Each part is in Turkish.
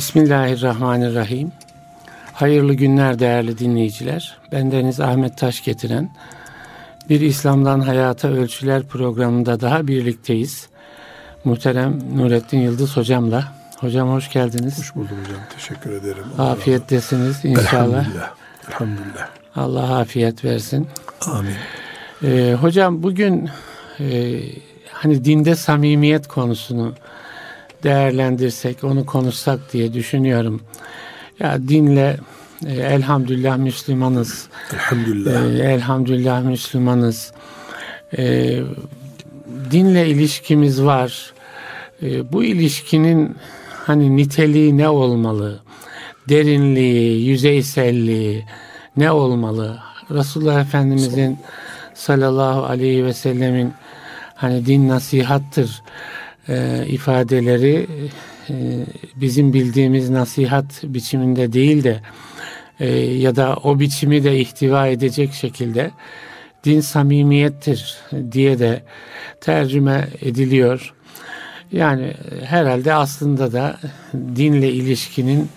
Bismillahirrahmanirrahim. Hayırlı günler değerli dinleyiciler. Bendeniz Ahmet Taş getiren bir İslam'dan Hayata Ölçüler programında daha birlikteyiz. Muhterem Nurettin Yıldız hocamla. Hocam hoş geldiniz. Hoş bulduk hocam. Teşekkür ederim. Afiyettesiniz inşallah. Elhamdülillah. Elhamdülillah. Allah afiyet versin. Amin. Ee, hocam bugün e, hani dinde samimiyet konusunu değerlendirsek, onu konuşsak diye düşünüyorum. Ya dinle e, elhamdülillah Müslümanız. Elhamdülillah. E, elhamdülillah Müslümanız. E, dinle ilişkimiz var. E, bu ilişkinin hani niteliği ne olmalı? Derinliği, yüzeyselliği ne olmalı? Resulullah Efendimizin sallallahu aleyhi ve sellemin hani din nasihattır e, ifadeleri e, bizim bildiğimiz nasihat biçiminde değil de e, ya da o biçimi de ihtiva edecek şekilde din samimiyettir diye de tercüme ediliyor. Yani herhalde aslında da dinle ilişkinin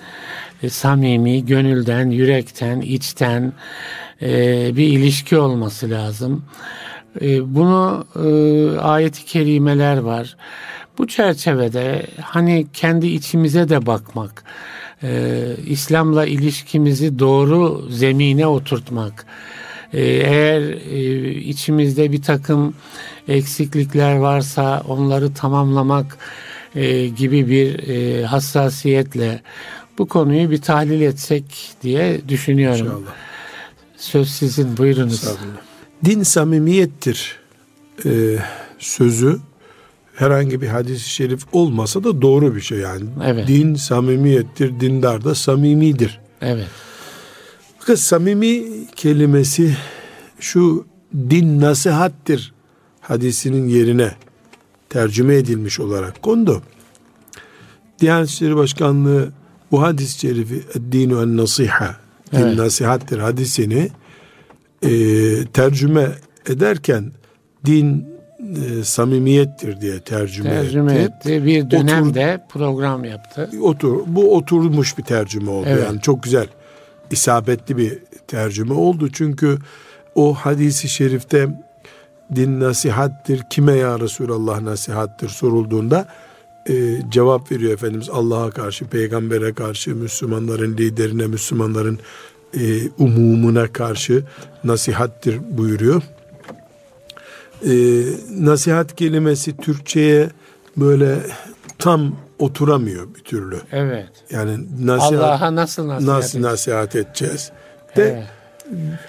e, samimi, gönülden, yürekten, içten e, bir ilişki olması lazım. E, bunu e, ayet-i kerimeler var. Bu çerçevede hani kendi içimize de bakmak, e, İslam'la ilişkimizi doğru zemine oturtmak, e, eğer e, içimizde bir takım eksiklikler varsa onları tamamlamak e, gibi bir e, hassasiyetle bu konuyu bir tahlil etsek diye düşünüyorum. İnşallah. Söz sizin buyurunuz. Din samimiyettir ee, sözü herhangi bir hadis-i şerif olmasa da doğru bir şey yani. Evet. Din samimiyettir, dindar da samimidir. Evet. Fakat samimi kelimesi şu din nasihattir hadisinin yerine tercüme edilmiş olarak kondu. Diyanet İşleri Başkanlığı bu hadis-i şerifi dinu en nasiha din evet. nasihattir hadisini e, tercüme ederken din e, samimiyettir diye tercüme, tercüme etti. etti. Bir dönemde Otur, program yaptı. Otur, bu oturmuş bir tercüme oldu. Evet. Yani çok güzel, isabetli bir tercüme oldu. Çünkü o hadisi şerifte din nasihattir, kime ya Resulallah nasihattir sorulduğunda e, cevap veriyor Efendimiz Allah'a karşı, peygambere karşı, Müslümanların liderine, Müslümanların e, umumuna karşı nasihattir buyuruyor e, nasihat kelimesi Türkçe'ye böyle tam oturamıyor bir türlü. Evet. Yani nasihat, Allah'a nasıl nasihat, nasıl nasihat edeceğiz? De evet.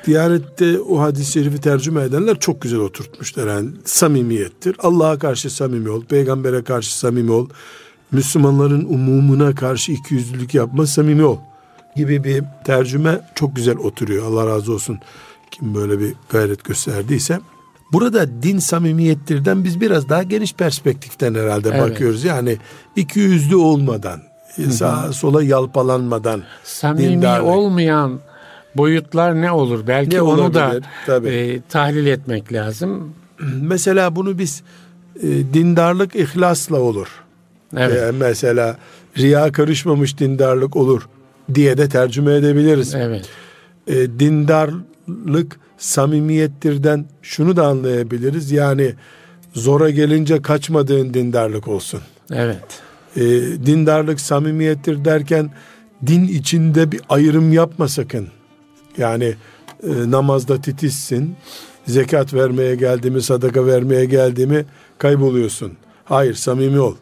Diyanette o hadis-i şerifi tercüme edenler çok güzel oturtmuşlar. Yani samimiyettir. Allah'a karşı samimi ol, peygambere karşı samimi ol. Müslümanların umumuna karşı ikiyüzlülük yapma, samimi ol gibi bir tercüme çok güzel oturuyor. Allah razı olsun kim böyle bir gayret gösterdiyse. Burada din samimiyettirden biz biraz daha geniş perspektiften herhalde evet. bakıyoruz. Yani iki yüzlü olmadan, sağa sola yalpalanmadan. Samimi dindarlık. olmayan boyutlar ne olur? Belki ne onu olabilir? da Tabii. E, tahlil etmek lazım. Mesela bunu biz e, dindarlık ihlasla olur. Evet. E, mesela riya karışmamış dindarlık olur diye de tercüme edebiliriz. Evet. E, dindarlık samimiyettirden şunu da anlayabiliriz. Yani zora gelince kaçmadığın dindarlık olsun. Evet. E, dindarlık samimiyettir derken din içinde bir ayrım yapma sakın. Yani e, namazda titizsin, zekat vermeye geldiğimi, sadaka vermeye geldiğimi kayboluyorsun. Hayır, samimi ol.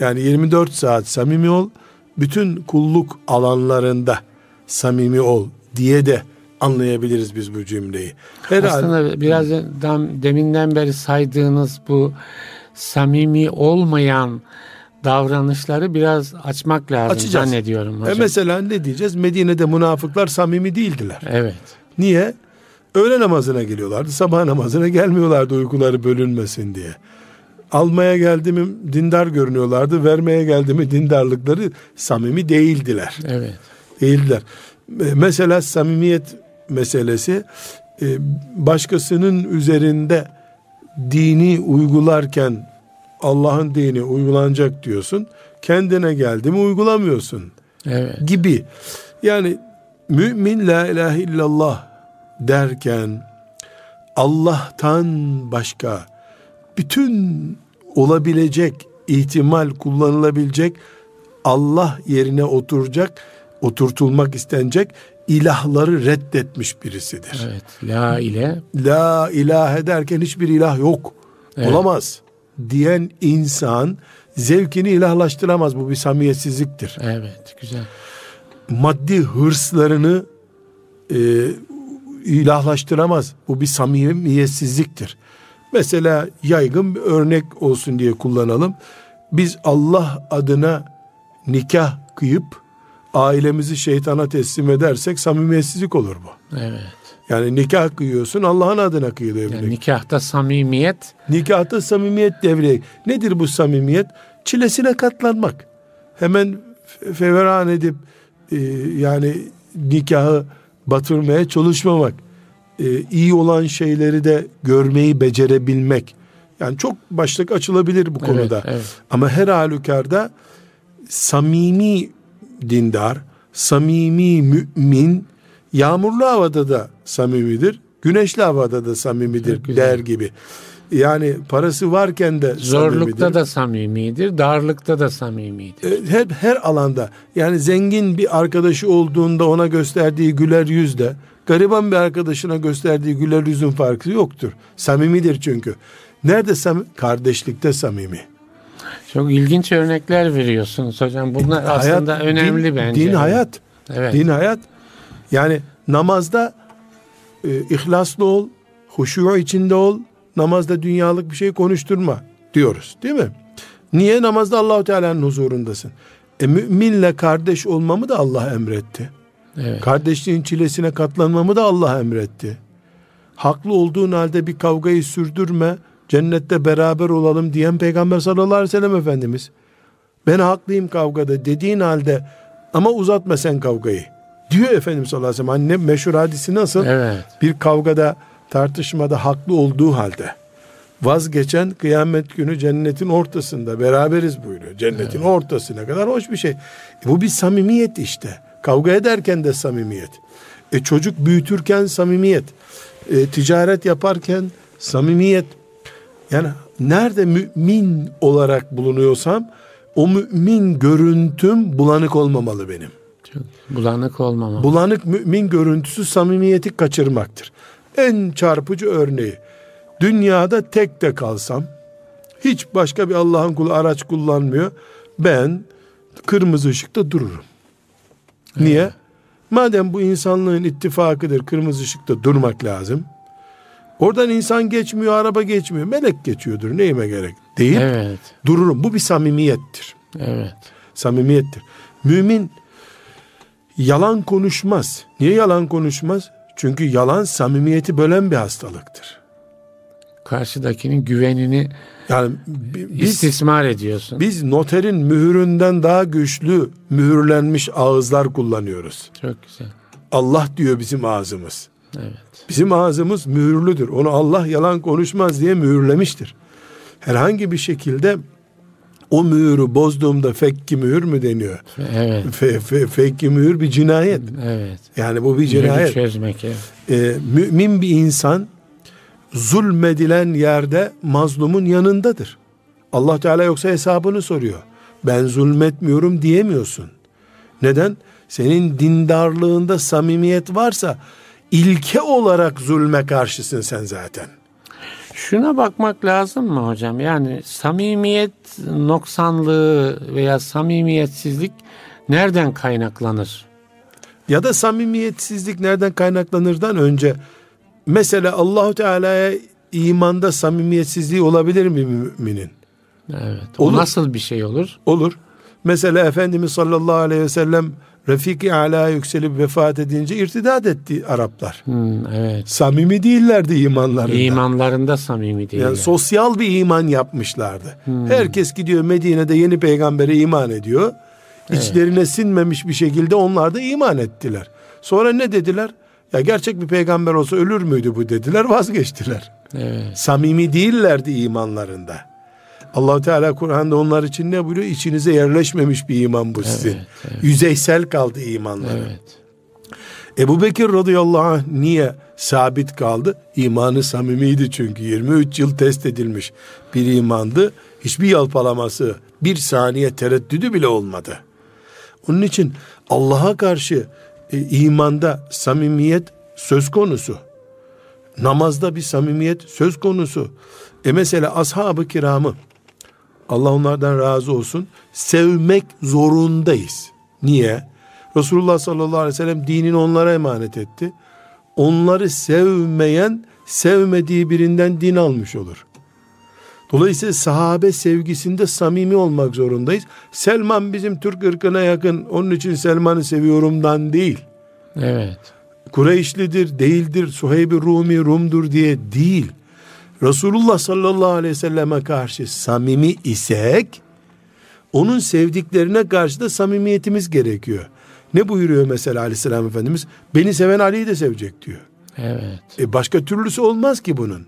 Yani 24 saat samimi ol. Bütün kulluk alanlarında samimi ol diye de anlayabiliriz biz bu cümleyi. Herhalde, Aslında biraz deminden beri saydığınız bu samimi olmayan davranışları biraz açmak lazım Açacağız. zannediyorum hocam. E mesela ne diyeceğiz? Medine'de münafıklar samimi değildiler. Evet. Niye? Öğle namazına geliyorlardı. Sabah namazına gelmiyorlardı uykuları bölünmesin diye. Almaya geldi mi dindar görünüyorlardı. Vermeye geldi mi dindarlıkları samimi değildiler. Evet. Değildiler. Mesela samimiyet meselesi e, başkasının üzerinde dini uygularken Allah'ın dini uygulanacak diyorsun. Kendine geldi mi uygulamıyorsun. Evet. Gibi. Yani mümin la ilahe illallah derken Allah'tan başka bütün olabilecek ihtimal kullanılabilecek Allah yerine oturacak, oturtulmak istenecek ilahları reddetmiş birisidir. Evet. La ile. La ilahe derken hiçbir ilah yok. Evet. Olamaz diyen insan zevkini ilahlaştıramaz. Bu bir samimiyetsizliktir. Evet. Güzel. Maddi hırslarını e, ilahlaştıramaz. Bu bir samimiyetsizliktir. Mesela yaygın bir örnek olsun diye kullanalım. Biz Allah adına nikah kıyıp ailemizi şeytana teslim edersek samimiyetsizlik olur bu. Evet. Yani nikah kıyıyorsun Allah'ın adına kıyılıyor. Yani nikahta samimiyet. Nikahta samimiyet devreye. Nedir bu samimiyet? Çilesine katlanmak. Hemen feveran edip e, yani nikahı batırmaya çalışmamak. E, iyi olan şeyleri de görmeyi becerebilmek. Yani çok başlık açılabilir bu konuda. Evet, evet. Ama her halükarda samimi dindar, samimi mümin, yağmurlu havada da samimidir, güneşli havada da samimidir der gibi. Yani parası varken de Zorlukta samimidir. da samimidir. Darlıkta da samimidir. E, her, her alanda yani zengin bir arkadaşı olduğunda ona gösterdiği güler yüzde gariban bir arkadaşına gösterdiği güler yüzün farkı yoktur. Samimidir çünkü. Nerede sam kardeşlikte samimi. Çok ilginç örnekler veriyorsunuz hocam. Bunlar aslında Hayat, önemli din, bence. Din hayat. Evet. Din hayat. Yani namazda e, ihlaslı ol, huşu içinde ol, namazda dünyalık bir şey konuşturma diyoruz değil mi? Niye? Namazda Allahu Teala'nın huzurundasın. E müminle kardeş olmamı da Allah emretti. Evet. Kardeşliğin çilesine katlanmamı da Allah emretti. Haklı olduğun halde bir kavgayı sürdürme, cennette beraber olalım diyen Peygamber sallallahu aleyhi ve sellem Efendimiz. Ben haklıyım kavgada dediğin halde ama uzatma sen kavgayı. Diyor Efendimiz sallallahu aleyhi ve sellem. Anne meşhur hadisi nasıl? Evet. Bir kavgada tartışmada haklı olduğu halde vazgeçen kıyamet günü cennetin ortasında beraberiz buyuruyor. Cennetin ortasına kadar hoş bir şey. E bu bir samimiyet işte. Kavga ederken de samimiyet. E çocuk büyütürken samimiyet. E, ticaret yaparken samimiyet. Yani nerede mümin olarak bulunuyorsam o mümin görüntüm bulanık olmamalı benim. Bulanık olmamalı. Bulanık mümin görüntüsü samimiyeti kaçırmaktır. En çarpıcı örneği. Dünyada tek de kalsam, hiç başka bir Allah'ın kulu araç kullanmıyor. Ben kırmızı ışıkta dururum. Niye? Madem bu insanlığın ittifakıdır, kırmızı ışıkta durmak lazım. Oradan insan geçmiyor, araba geçmiyor, melek geçiyordur. Neyime gerek? Değil. Evet. Dururum. Bu bir samimiyettir Evet. samimiyettir. Mümin yalan konuşmaz. Niye yalan konuşmaz? Çünkü yalan samimiyeti bölen bir hastalıktır. Karşıdakinin güvenini Yani bi- biz istismar ediyorsun. biz noterin mühüründen daha güçlü mühürlenmiş ağızlar kullanıyoruz. Çok güzel. Allah diyor bizim ağzımız. Evet. Bizim ağzımız mühürlüdür. Onu Allah yalan konuşmaz diye mühürlemiştir. Herhangi bir şekilde o mühürü bozduğumda fekki mühür mü deniyor? Evet. Fe, fe, fekki mühür bir cinayet. Evet. Yani bu bir Cinayet. cinayet. çözmek. Evet. Ee, mümin bir insan zulmedilen yerde mazlumun yanındadır. Allah Teala yoksa hesabını soruyor. Ben zulmetmiyorum diyemiyorsun. Neden? Senin dindarlığında samimiyet varsa ilke olarak zulme karşısın sen zaten. Şuna bakmak lazım mı hocam? Yani samimiyet noksanlığı veya samimiyetsizlik nereden kaynaklanır? Ya da samimiyetsizlik nereden kaynaklanırdan önce mesela Allahu Teala'ya imanda samimiyetsizliği olabilir mi müminin? Evet. O Olur. nasıl bir şey olur? Olur. Mesela Efendimiz sallallahu aleyhi ve sellem Refiki Ala yükselip vefat edince irtidat etti Araplar. Hmm, evet. Samimi değillerdi imanlarında. İmanlarında samimi değil. Yani sosyal bir iman yapmışlardı. Herkes gidiyor Medine'de yeni peygambere iman ediyor. İçlerine sinmemiş bir şekilde onlar da iman ettiler. Sonra ne dediler? Ya gerçek bir peygamber olsa ölür müydü bu dediler vazgeçtiler. Evet. Samimi değillerdi imanlarında. Allah Teala Kur'an'da onlar için ne buyuruyor? İçinize yerleşmemiş bir iman bu sizin. Evet, evet. Yüzeysel kaldı imanları. Evet. Ebu Bekir radıyallahu anh niye sabit kaldı? İmanı samimiydi çünkü 23 yıl test edilmiş bir imandı. Hiçbir yalpalaması, bir saniye tereddüdü bile olmadı. Onun için Allah'a karşı e, imanda samimiyet söz konusu. Namazda bir samimiyet söz konusu. E mesela ashab-ı kiramı Allah onlardan razı olsun sevmek zorundayız. Niye? Resulullah sallallahu aleyhi ve sellem dinini onlara emanet etti. Onları sevmeyen sevmediği birinden din almış olur. Dolayısıyla sahabe sevgisinde samimi olmak zorundayız. Selman bizim Türk ırkına yakın. Onun için Selman'ı seviyorumdan değil. Evet. Kureyşlidir, değildir, Suheyb-i Rumi, Rum'dur diye değil. Resulullah sallallahu aleyhi ve selleme karşı samimi isek, onun sevdiklerine karşı da samimiyetimiz gerekiyor. Ne buyuruyor mesela aleyhisselam efendimiz? Beni seven Ali'yi de sevecek diyor. Evet. E başka türlüsü olmaz ki bunun.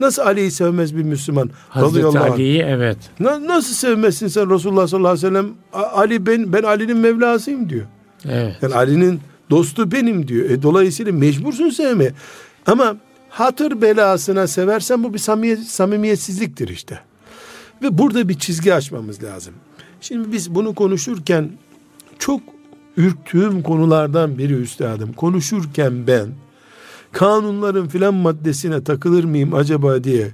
Nasıl Ali'yi sevmez bir Müslüman? Hazreti Ali'yi evet. Na, nasıl sevmezsin sen Resulullah sallallahu aleyhi ve sellem? Ali ben ben Ali'nin Mevlasıyım diyor. Evet. Yani Ali'nin dostu benim diyor. E, dolayısıyla mecbursun sevmeye. Ama hatır belasına seversen bu bir samimiyet, samimiyetsizliktir işte. Ve burada bir çizgi açmamız lazım. Şimdi biz bunu konuşurken çok ürktüğüm konulardan biri üstadım. Konuşurken ben kanunların filan maddesine takılır mıyım acaba diye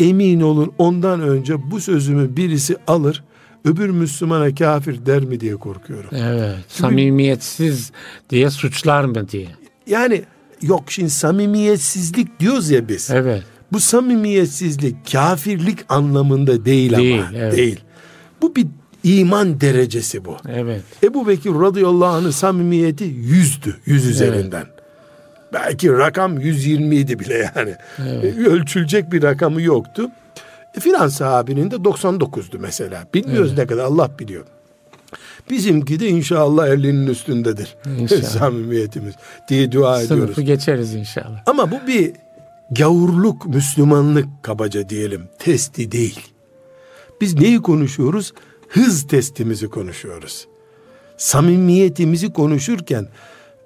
emin olun ondan önce bu sözümü birisi alır öbür Müslümana kafir der mi diye korkuyorum. Evet. Çünkü, samimiyetsiz diye suçlar mı diye. Yani yok şimdi samimiyetsizlik diyoruz ya biz. Evet. Bu samimiyetsizlik kafirlik anlamında değil, değil ama. Evet. Değil. Bu bir iman derecesi bu. Evet. Ebu Bekir radıyallahu anh'ın samimiyeti yüzdü. Yüz üzerinden. Evet. Belki rakam 120 idi bile yani. Evet. E, ölçülecek bir rakamı yoktu. E, filan sahabinin de 99'du mesela. Bilmiyoruz evet. ne kadar Allah biliyor. Bizimki de inşallah 50'nin üstündedir. İnşallah. Samimiyetimiz diye dua Sınıfı ediyoruz. Sınıfı geçeriz inşallah. Ama bu bir gavurluk, Müslümanlık kabaca diyelim. Testi değil. Biz neyi konuşuyoruz? Hız testimizi konuşuyoruz. Samimiyetimizi konuşurken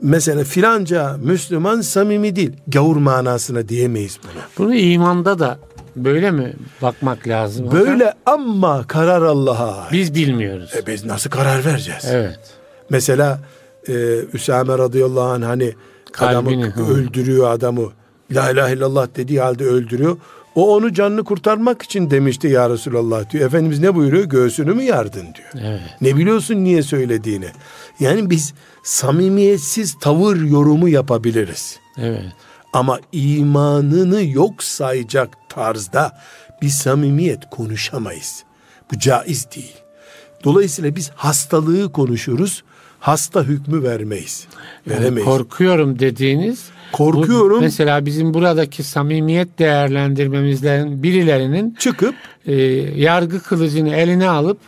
mesela filanca Müslüman samimi değil. Gavur manasına diyemeyiz bunu. Bunu imanda da böyle mi bakmak lazım? Böyle hocam? ama karar Allah'a ait. Biz bilmiyoruz. E biz nasıl karar vereceğiz? Evet. Mesela e, Üsame radıyallahu anh hani Kalbini, adamı hı. öldürüyor adamı. La ilahe illallah dediği halde öldürüyor. O onu canını kurtarmak için demişti ya Resulallah diyor. Efendimiz ne buyuruyor? Göğsünü mü yardın diyor. Evet. Ne biliyorsun niye söylediğini. Yani biz samimiyetsiz tavır yorumu yapabiliriz. Evet. Ama imanını yok sayacak tarzda bir samimiyet konuşamayız. Bu caiz değil. Dolayısıyla biz hastalığı konuşuruz, hasta hükmü vermeyiz. Veremeyiz. Yani korkuyorum dediğiniz Korkuyorum. Bu, mesela bizim buradaki samimiyet değerlendirmemizden birilerinin çıkıp e, yargı kılıcını eline alıp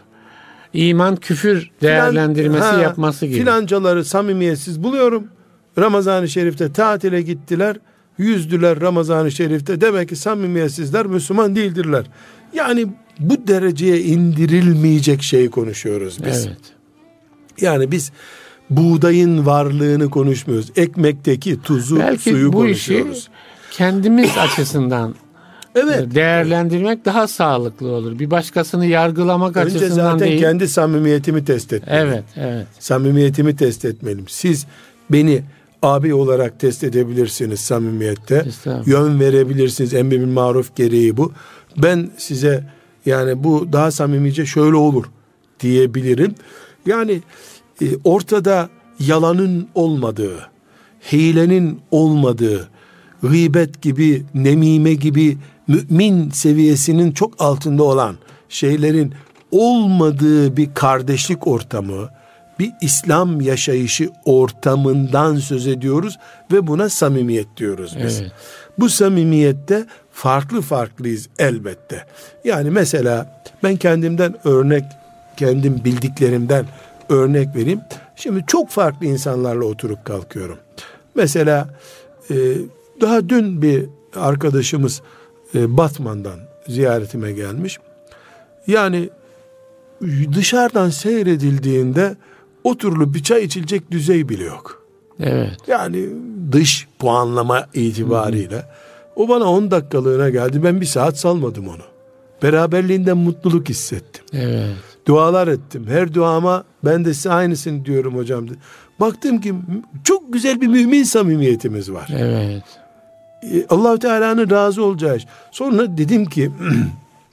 iman küfür değerlendirmesi Filan, ha, yapması gibi. Filancaları samimiyetsiz buluyorum. Ramazan-ı Şerif'te tatile gittiler. Yüzdüler Ramazan-ı Şerif'te. Demek ki samimiyetsizler Müslüman değildirler. Yani bu dereceye indirilmeyecek şeyi konuşuyoruz biz. Evet. Yani biz buğdayın varlığını konuşmuyoruz. Ekmekteki tuzu, Belki suyu bu konuşuyoruz. Işi kendimiz açısından evet. değerlendirmek daha sağlıklı olur. Bir başkasını yargılamak Önce açısından zaten değil. kendi samimiyetimi test etmeliyim. Evet, evet. Samimiyetimi test etmeliyim. Siz beni abi olarak test edebilirsiniz samimiyette. Yön verebilirsiniz. Emri maruf gereği bu. Ben size yani bu daha samimice şöyle olur diyebilirim. Yani e, ortada yalanın olmadığı, hilenin olmadığı, gıybet gibi, nemime gibi mümin seviyesinin çok altında olan şeylerin olmadığı bir kardeşlik ortamı, bir İslam yaşayışı ortamından söz ediyoruz ve buna samimiyet diyoruz biz. Evet. Bu samimiyette farklı farklıyız elbette. Yani mesela ben kendimden örnek, kendim bildiklerimden örnek vereyim. Şimdi çok farklı insanlarla oturup kalkıyorum. Mesela e, daha dün bir arkadaşımız e, Batman'dan ziyaretime gelmiş. Yani dışarıdan seyredildiğinde o türlü bir çay içilecek düzey bile yok. Evet. Yani dış puanlama itibariyle o bana 10 dakikalığına geldi. Ben bir saat salmadım onu. Beraberliğinden mutluluk hissettim. Evet. Dualar ettim. Her duama ben de size aynısını diyorum hocam. Baktım ki çok güzel bir mümin samimiyetimiz var. Evet. E, Allahu Teala'nın razı olacağı iş. Sonra dedim ki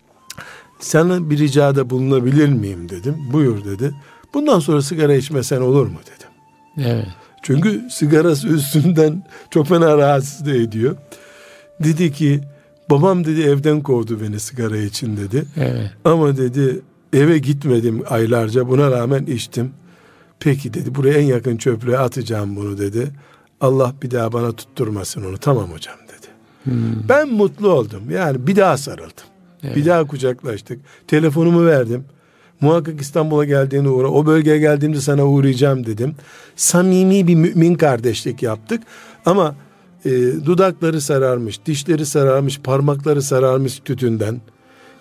sana bir ricada bulunabilir miyim dedim. Buyur dedi. Bundan sonra sigara içmesen olur mu dedim. Evet. Çünkü sigarası üstünden çok fena rahatsız ediyor. Dedi ki babam dedi evden kovdu beni sigara için dedi. Evet. Ama dedi eve gitmedim aylarca buna rağmen içtim. Peki dedi buraya en yakın çöplüğe atacağım bunu dedi. Allah bir daha bana tutturmasın onu. Tamam hocam dedi. Hmm. Ben mutlu oldum. Yani bir daha sarıldım. Evet. Bir daha kucaklaştık. Telefonumu verdim. Muhakkak İstanbul'a geldiğinde uğra. O bölgeye geldiğimde sana uğrayacağım dedim. Samimi bir mümin kardeşlik yaptık. Ama e, dudakları sararmış, dişleri sararmış, parmakları sararmış tütünden.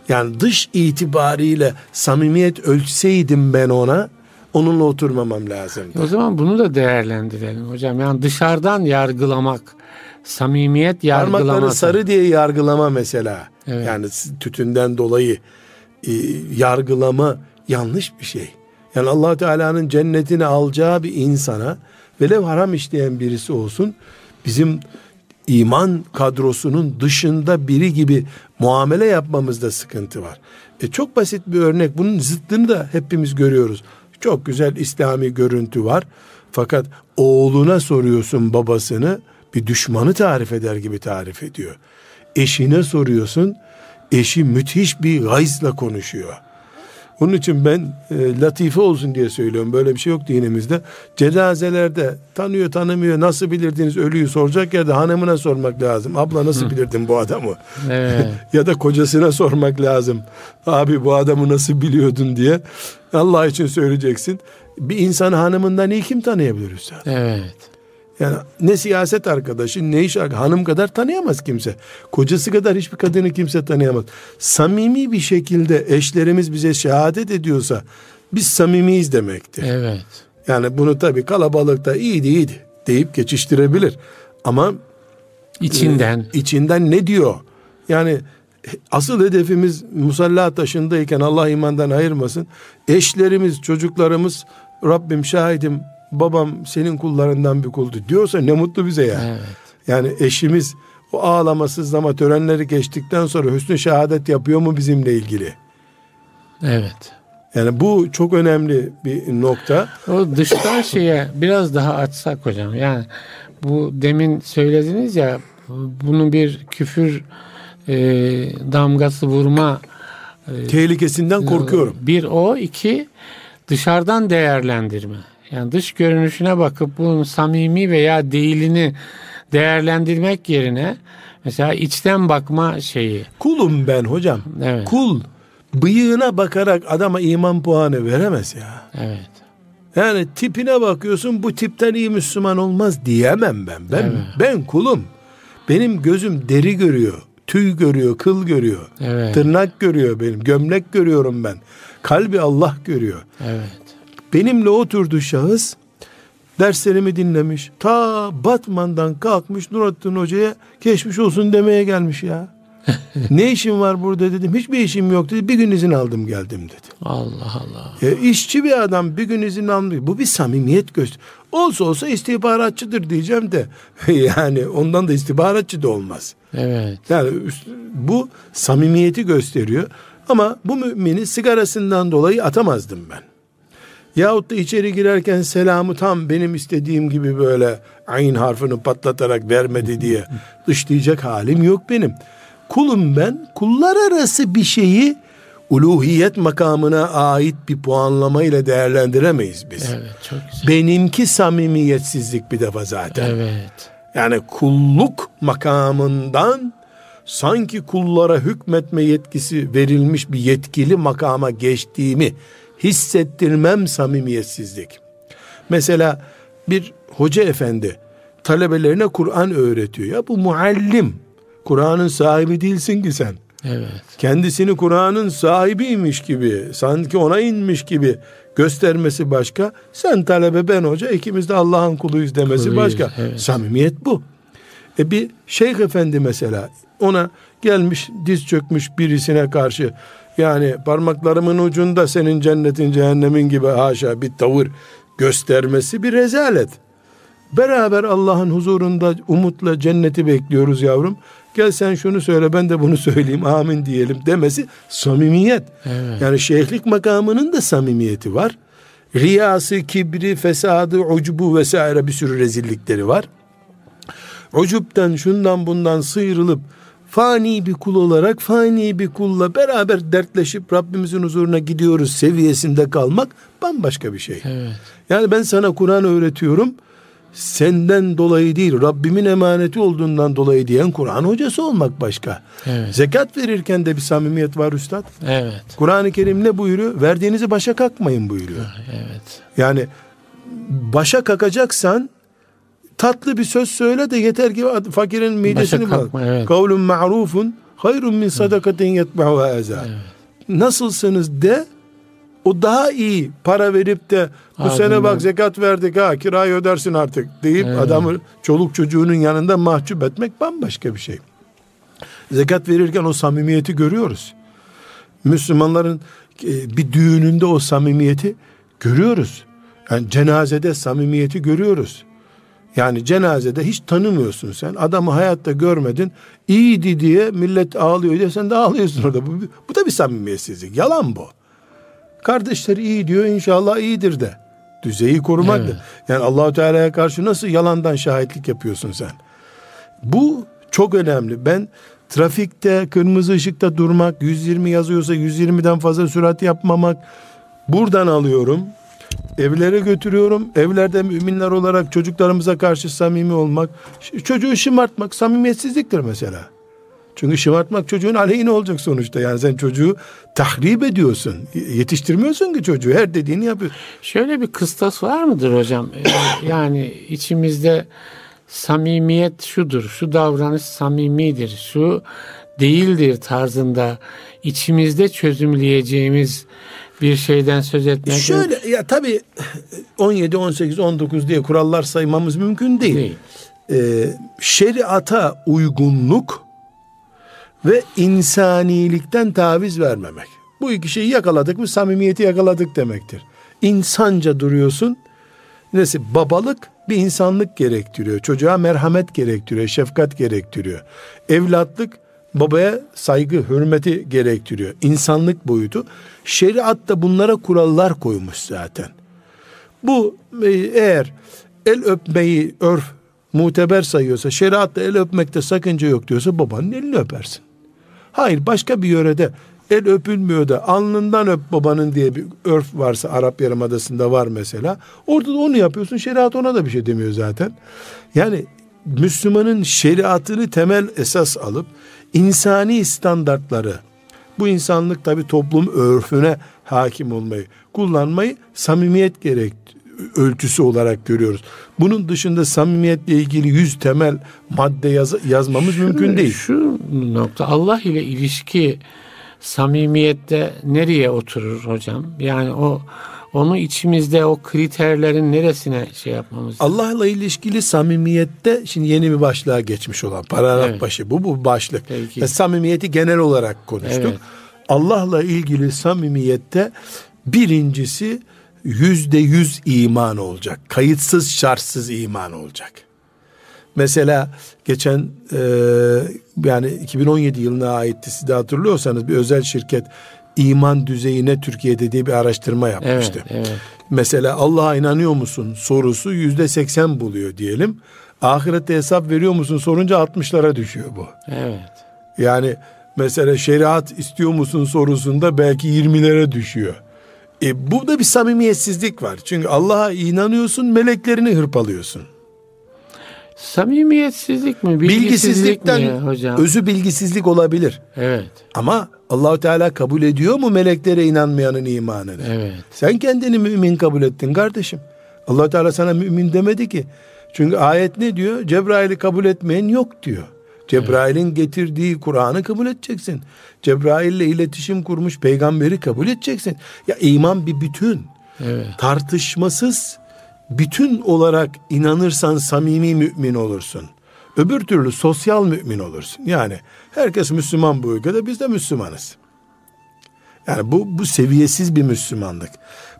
Yani dış itibariyle samimiyet ölçseydim ben ona onunla oturmamam lazım. O zaman bunu da değerlendirelim hocam. Yani dışarıdan yargılamak, samimiyet yargılaması. Parmakları sarı diye yargılama mesela. Evet. Yani tütünden dolayı e, yargılama yanlış bir şey. Yani allah Teala'nın cennetini alacağı bir insana velev haram işleyen birisi olsun bizim iman kadrosunun dışında biri gibi muamele yapmamızda sıkıntı var. E çok basit bir örnek. Bunun zıttını da hepimiz görüyoruz. Çok güzel İslami görüntü var. Fakat oğluna soruyorsun babasını bir düşmanı tarif eder gibi tarif ediyor. Eşine soruyorsun eşi müthiş bir gayzla konuşuyor. Onun için ben e, latife olsun diye söylüyorum. Böyle bir şey yok dinimizde. Cenazelerde tanıyor tanımıyor nasıl bilirdiniz ölüyü soracak yerde hanımına sormak lazım. Abla nasıl bilirdin bu adamı? Evet. ya da kocasına sormak lazım. Abi bu adamı nasıl biliyordun diye. Allah için söyleyeceksin. Bir insanı hanımından iyi kim tanıyabilir Üstad? Evet. Yani ne siyaset arkadaşı ne iş arkadaşı hanım kadar tanıyamaz kimse. Kocası kadar hiçbir kadını kimse tanıyamaz. Samimi bir şekilde eşlerimiz bize şehadet ediyorsa biz samimiyiz demektir. Evet. Yani bunu tabii kalabalıkta iyiydi iyiydi deyip geçiştirebilir. Ama İçinden. e, içinden ne diyor? Yani asıl hedefimiz musalla taşındayken Allah imandan ayırmasın. Eşlerimiz, çocuklarımız Rabbim şahidim babam senin kullarından bir kuldu diyorsa ne mutlu bize ya. Evet. Yani eşimiz o ağlama sızlama törenleri geçtikten sonra hüsnü şehadet yapıyor mu bizimle ilgili? Evet. Yani bu çok önemli bir nokta. O dıştan şeye biraz daha açsak hocam. Yani bu demin söylediniz ya bunu bir küfür e, damgası vurma Tehlikesinden korkuyorum. Bir o, iki dışarıdan değerlendirme. Yani dış görünüşüne bakıp bunun samimi veya değilini değerlendirmek yerine mesela içten bakma şeyi. Kulum ben hocam. Evet. Kul bıyığına bakarak adama iman puanı veremez ya. Evet. Yani tipine bakıyorsun bu tipten iyi Müslüman olmaz diyemem ben. Ben Evet. ben kulum. Benim gözüm deri görüyor, tüy görüyor, kıl görüyor. Evet. Tırnak görüyor benim, gömlek görüyorum ben. Kalbi Allah görüyor. Evet. Benimle oturdu şahıs derslerimi dinlemiş. Ta Batman'dan kalkmış Nurattin Hoca'ya geçmiş olsun demeye gelmiş ya. ne işin var burada dedim. Hiçbir işim yok dedi. Bir gün izin aldım geldim dedi. Allah Allah. E, işçi bir adam bir gün izin almıyor. Bu bir samimiyet göster. Olsa olsa istihbaratçıdır diyeceğim de yani ondan da istihbaratçı da olmaz. Evet. Yani bu samimiyeti gösteriyor. Ama bu mümini sigarasından dolayı atamazdım ben. Yahut da içeri girerken selamı tam benim istediğim gibi böyle ayn harfini patlatarak vermedi diye dışlayacak halim yok benim. Kulum ben. Kullar arası bir şeyi uluhiyet makamına ait bir puanlama ile değerlendiremeyiz biz. Evet. Çok güzel. Benimki samimiyetsizlik bir defa zaten. Evet. Yani kulluk makamından sanki kullara hükmetme yetkisi verilmiş bir yetkili makama geçtiğimi hissettirmem samimiyetsizlik. Mesela bir hoca efendi talebelerine Kur'an öğretiyor. Ya bu muallim. Kur'an'ın sahibi değilsin ki sen. Evet. Kendisini Kur'an'ın sahibiymiş gibi, sanki ona inmiş gibi göstermesi başka. Sen talebe ben hoca ikimiz de Allah'ın kuluyuz demesi Kuluyuz, başka. evet. Samimiyet bu. E bir şeyh efendi mesela ona gelmiş diz çökmüş birisine karşı yani parmaklarımın ucunda senin cennetin cehennemin gibi haşa bir tavır göstermesi bir rezalet. Beraber Allah'ın huzurunda umutla cenneti bekliyoruz yavrum. Gel sen şunu söyle ben de bunu söyleyeyim amin diyelim demesi samimiyet. Evet. Yani şeyhlik makamının da samimiyeti var. Riyası, kibri, fesadı, ucubu vesaire bir sürü rezillikleri var. Ucuptan şundan bundan sıyrılıp fani bir kul olarak fani bir kulla beraber dertleşip Rabbimizin huzuruna gidiyoruz seviyesinde kalmak bambaşka bir şey. Evet. Yani ben sana Kur'an öğretiyorum. Senden dolayı değil, Rabbimin emaneti olduğundan dolayı diyen Kur'an hocası olmak başka. Evet. Zekat verirken de bir samimiyet var üstad. Evet. Kur'an-ı Kerim ne buyuruyor? Verdiğinizi başa kakmayın buyuruyor. Evet. Yani başa kakacaksan tatlı bir söz söyle de yeter ki fakirin midesini kakma, evet. Kavlun ma'rufun hayrun min sadakatin yetba'uha eza. Nasılsınız de o daha iyi para verip de bu sene bak zekat verdik ha kirayı ödersin artık deyip Evet. adamı çoluk çocuğunun yanında mahcup etmek bambaşka bir şey. Zekat verirken o samimiyeti görüyoruz. Müslümanların e, bir düğününde o samimiyeti görüyoruz. Yani cenazede samimiyeti görüyoruz. Yani cenazede hiç tanımıyorsun sen. Adamı hayatta görmedin. İyiydi diye millet ağlıyor diye sen de ağlıyorsun orada. Bu, bu da bir samimiyetsizlik. Yalan bu. Kardeşleri iyi diyor inşallah iyidir de. Düzeyi korumak Evet. da. Yani Allahu Teala'ya karşı nasıl yalandan şahitlik yapıyorsun sen? Bu çok önemli. Ben trafikte kırmızı ışıkta durmak, 120 yazıyorsa 120'den fazla sürat yapmamak buradan alıyorum. Evlere götürüyorum. Evlerde müminler olarak çocuklarımıza karşı samimi olmak, çocuğu şımartmak samimiyetsizliktir mesela. Çünkü şımartmak çocuğun aleyhine olacak sonuçta. Yani sen çocuğu tahrip ediyorsun. Yetiştirmiyorsun ki çocuğu. Her dediğini yapıyorsun. Şöyle bir kıstas var mıdır hocam? Yani içimizde samimiyet şudur, şu davranış samimidir, şu değildir tarzında içimizde çözümleyeceğimiz bir şeyden söz etmek Şöyle ya tabii 17, 18, 19 diye kurallar saymamız mümkün değil. değil. Ee, şeriata uygunluk ve insanilikten taviz vermemek. Bu iki şeyi yakaladık mı samimiyeti yakaladık demektir. İnsanca duruyorsun. Nesi babalık bir insanlık gerektiriyor. Çocuğa merhamet gerektiriyor, şefkat gerektiriyor. Evlatlık babaya saygı, hürmeti gerektiriyor. İnsanlık boyutu. Şeriat da bunlara kurallar koymuş zaten. Bu e, eğer el öpmeyi örf muteber sayıyorsa, şeriatta el öpmekte sakınca yok diyorsa babanın elini öpersin. Hayır başka bir yörede el öpülmüyor da alnından öp babanın diye bir örf varsa Arap Yarımadası'nda var mesela. Orada da onu yapıyorsun. Şeriat ona da bir şey demiyor zaten. Yani Müslümanın şeriatını temel esas alıp insani standartları bu insanlık tabi toplum örfüne hakim olmayı kullanmayı samimiyet gerek ölçüsü olarak görüyoruz. Bunun dışında samimiyetle ilgili yüz temel madde yaz- yazmamız mümkün değil. Şu nokta Allah ile ilişki samimiyette nereye oturur hocam? Yani o onu içimizde o kriterlerin neresine şey yapmamız? Allah'la ilişkili samimiyette şimdi yeni bir başlığa geçmiş olan paragraf Evet. başı bu bu başlık. Peki. Ve samimiyeti genel olarak konuştuk. Evet. Allah'la ilgili samimiyette birincisi yüzde yüz iman olacak. Kayıtsız şartsız iman olacak. Mesela geçen e, yani 2017 yılına aitti siz de hatırlıyorsanız bir özel şirket iman düzeyine Türkiye'de diye bir araştırma yapmıştı. Evet, evet. Mesela Allah'a inanıyor musun sorusu yüzde seksen buluyor diyelim. Ahirette hesap veriyor musun sorunca 60'lara düşüyor bu. Evet. Yani mesela şeriat istiyor musun sorusunda belki 20'lere düşüyor. E, burada bir samimiyetsizlik var. Çünkü Allah'a inanıyorsun meleklerini hırpalıyorsun. Samimiyetsizlik mi? Bilgisizlik Bilgisizlikten mi hocam? özü bilgisizlik olabilir. evet. Ama Allahu Teala kabul ediyor mu meleklere inanmayanın imanını? Evet. Sen kendini mümin kabul ettin kardeşim. allah Teala sana mümin demedi ki. Çünkü ayet ne diyor? Cebrail'i kabul etmeyen yok diyor. Cebrail'in getirdiği Kur'an'ı kabul edeceksin. Cebrail'le iletişim kurmuş peygamberi kabul edeceksin. Ya iman bir bütün. Evet. Tartışmasız bütün olarak inanırsan samimi mümin olursun. Öbür türlü sosyal mümin olursun. Yani herkes Müslüman bu ülkede biz de Müslümanız. Yani bu, bu seviyesiz bir Müslümanlık.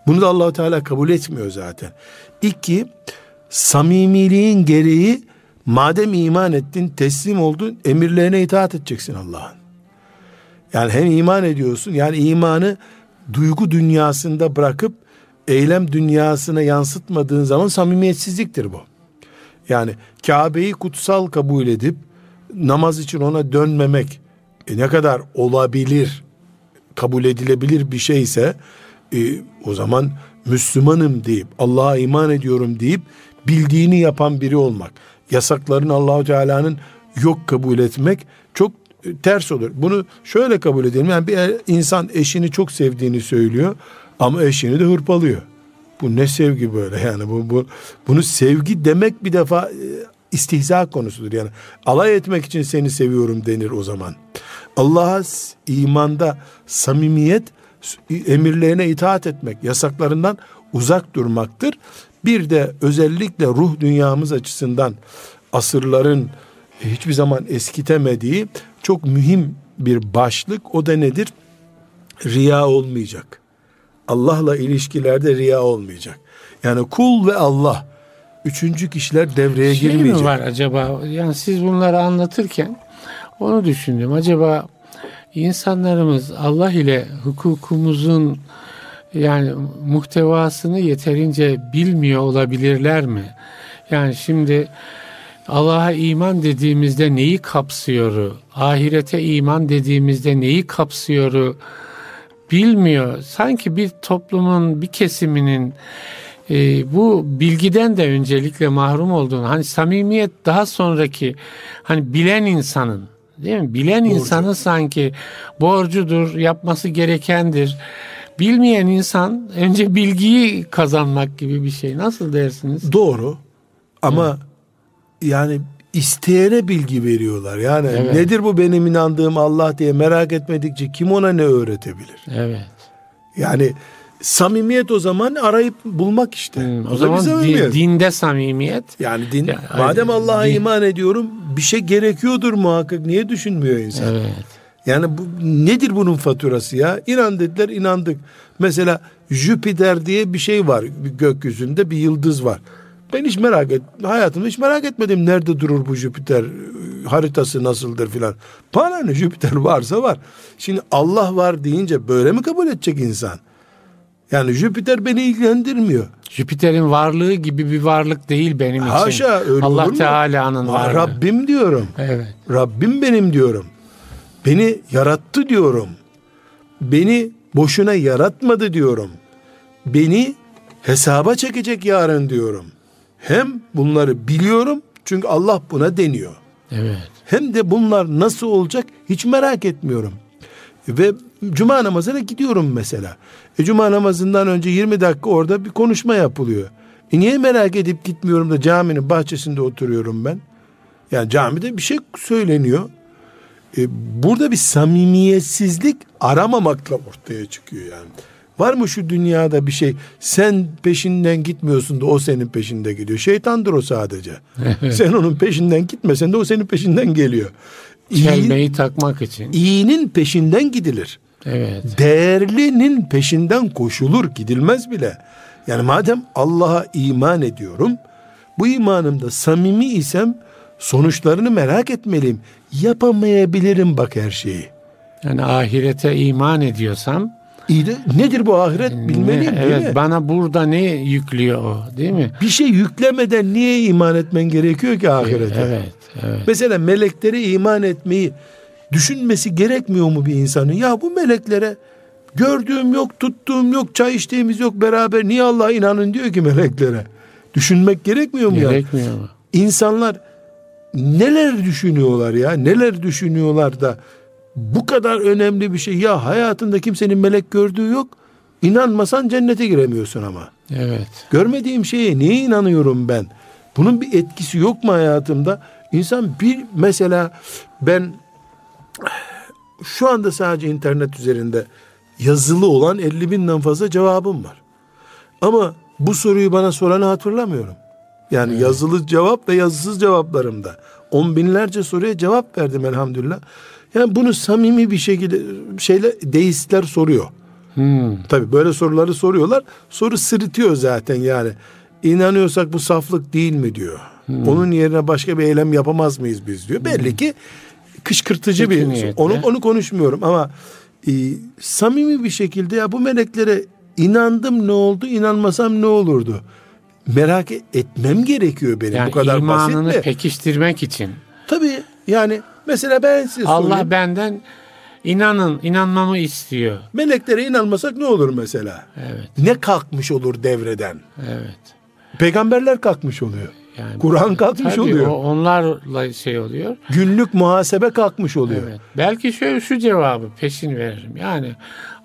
Bunu da Allahu Teala kabul etmiyor zaten. İki, samimiliğin gereği madem iman ettin, teslim oldun, emirlerine itaat edeceksin Allah'ın. Yani hem iman ediyorsun, yani imanı duygu dünyasında bırakıp eylem dünyasına yansıtmadığın zaman samimiyetsizliktir bu. Yani Kabe'yi kutsal kabul edip namaz için ona dönmemek e, ne kadar olabilir, kabul edilebilir bir şeyse e, o zaman Müslümanım deyip Allah'a iman ediyorum deyip bildiğini yapan biri olmak. Yasaklarını Allahu Teala'nın yok kabul etmek çok e, ters olur. Bunu şöyle kabul edelim. Yani bir insan eşini çok sevdiğini söylüyor ama eşini de hırpalıyor. Bu ne sevgi böyle yani bu, bu bunu sevgi demek bir defa e, istihza konusudur yani alay etmek için seni seviyorum denir o zaman. Allah'a imanda samimiyet emirlerine itaat etmek, yasaklarından uzak durmaktır. Bir de özellikle ruh dünyamız açısından asırların hiçbir zaman eskitemediği çok mühim bir başlık o da nedir? Riya olmayacak. Allah'la ilişkilerde riya olmayacak. Yani kul ve Allah üçüncü kişiler devreye şey girmeyecek. mi var acaba? Yani siz bunları anlatırken onu düşündüm. Acaba insanlarımız Allah ile hukukumuzun yani muhtevasını yeterince bilmiyor olabilirler mi? Yani şimdi Allah'a iman dediğimizde neyi kapsıyor? Ahirete iman dediğimizde neyi kapsıyor? Bilmiyor. Sanki bir toplumun bir kesiminin e, bu bilgiden de öncelikle mahrum olduğunu, hani samimiyet daha sonraki hani bilen insanın değil mi? Bilen Borcu. insanın sanki borcudur, yapması gerekendir. Bilmeyen insan önce bilgiyi kazanmak gibi bir şey. Nasıl dersiniz? Doğru. Ama evet yani isteyene bilgi veriyorlar. Yani evet. nedir bu benim inandığım Allah diye merak etmedikçe kim ona ne öğretebilir? Evet. Yani samimiyet o zaman arayıp bulmak işte. Hmm, o, o zaman di, dinde samimiyet. Yani din ya, madem Allah'a iman ediyorum bir şey gerekiyordur muhakkak. Niye düşünmüyor insan? Evet. Yani bu nedir bunun faturası ya? İnan dediler inandık. Mesela Jüpiter diye bir şey var gökyüzünde bir yıldız var. Ben hiç merak et, hayatımda hiç merak etmedim nerede durur bu Jüpiter, haritası nasıldır filan. Bana ne Jüpiter varsa var. Şimdi Allah var deyince böyle mi kabul edecek insan? Yani Jüpiter beni ilgilendirmiyor. Jüpiter'in varlığı gibi bir varlık değil benim için. Haşa öyle Allah Teala'nın varlığı. Rabbim diyorum. Evet. Rabbim benim diyorum. Beni yarattı diyorum. Beni boşuna yaratmadı diyorum. Beni hesaba çekecek yarın diyorum. Hem bunları biliyorum çünkü Allah buna deniyor. Evet. Hem de bunlar nasıl olacak hiç merak etmiyorum. Ve cuma namazına gidiyorum mesela. E, cuma namazından önce 20 dakika orada bir konuşma yapılıyor. E niye merak edip gitmiyorum da caminin bahçesinde oturuyorum ben? Yani camide bir şey söyleniyor. E, burada bir samimiyetsizlik aramamakla ortaya çıkıyor yani. Var mı şu dünyada bir şey sen peşinden gitmiyorsun da o senin peşinde gidiyor. Şeytandır o sadece. sen onun peşinden gitmesen de o senin peşinden geliyor. Çelmeyi takmak için. İyinin peşinden gidilir. Evet. Değerlinin peşinden koşulur gidilmez bile. Yani madem Allah'a iman ediyorum bu imanımda samimi isem sonuçlarını merak etmeliyim. Yapamayabilirim bak her şeyi. Yani ahirete iman ediyorsam İyi de nedir bu ahiret bilmeliyim ne, evet, mi? Bana burada ne yüklüyor o değil mi? Bir şey yüklemeden niye iman etmen gerekiyor ki ahirete? Evet, evet. Mesela meleklere iman etmeyi düşünmesi gerekmiyor mu bir insanın? Ya bu meleklere gördüğüm yok, tuttuğum yok, çay içtiğimiz yok beraber. Niye Allah'a inanın diyor ki meleklere? Düşünmek gerekmiyor mu gerekmiyor ya? Mu? İnsanlar neler düşünüyorlar ya? Neler düşünüyorlar da bu kadar önemli bir şey. Ya hayatında kimsenin melek gördüğü yok. İnanmasan cennete giremiyorsun ama. Evet. Görmediğim şeye niye inanıyorum ben? Bunun bir etkisi yok mu hayatımda? İnsan bir mesela ben şu anda sadece internet üzerinde yazılı olan 50 binden fazla cevabım var. Ama bu soruyu bana soranı hatırlamıyorum. Yani evet. yazılı cevap ve yazısız cevaplarımda. On binlerce soruya cevap verdim elhamdülillah. Yani bunu samimi bir şekilde şeyle deistler soruyor. Hmm. Tabi böyle soruları soruyorlar. Soru sırıtıyor zaten yani. İnanıyorsak bu saflık değil mi diyor. Hmm. Onun yerine başka bir eylem yapamaz mıyız biz diyor. Hmm. Belli ki kışkırtıcı Kötü bir niyetle. onu onu konuşmuyorum ama e, samimi bir şekilde ya bu meleklere inandım ne oldu inanmasam ne olurdu merak etmem gerekiyor benim yani bu kadar imanını basit de. pekiştirmek için. Tabii yani mesela ben size Allah sorayım. benden inanın inanmamı istiyor. Meleklere inanmasak ne olur mesela? Evet. Ne kalkmış olur devreden? Evet. Peygamberler kalkmış oluyor. Yani, Kur'an kalkmış tabii oluyor. O, onlarla şey oluyor. Günlük muhasebe kalkmış oluyor. Evet. Belki şöyle şu cevabı peşin veririm. Yani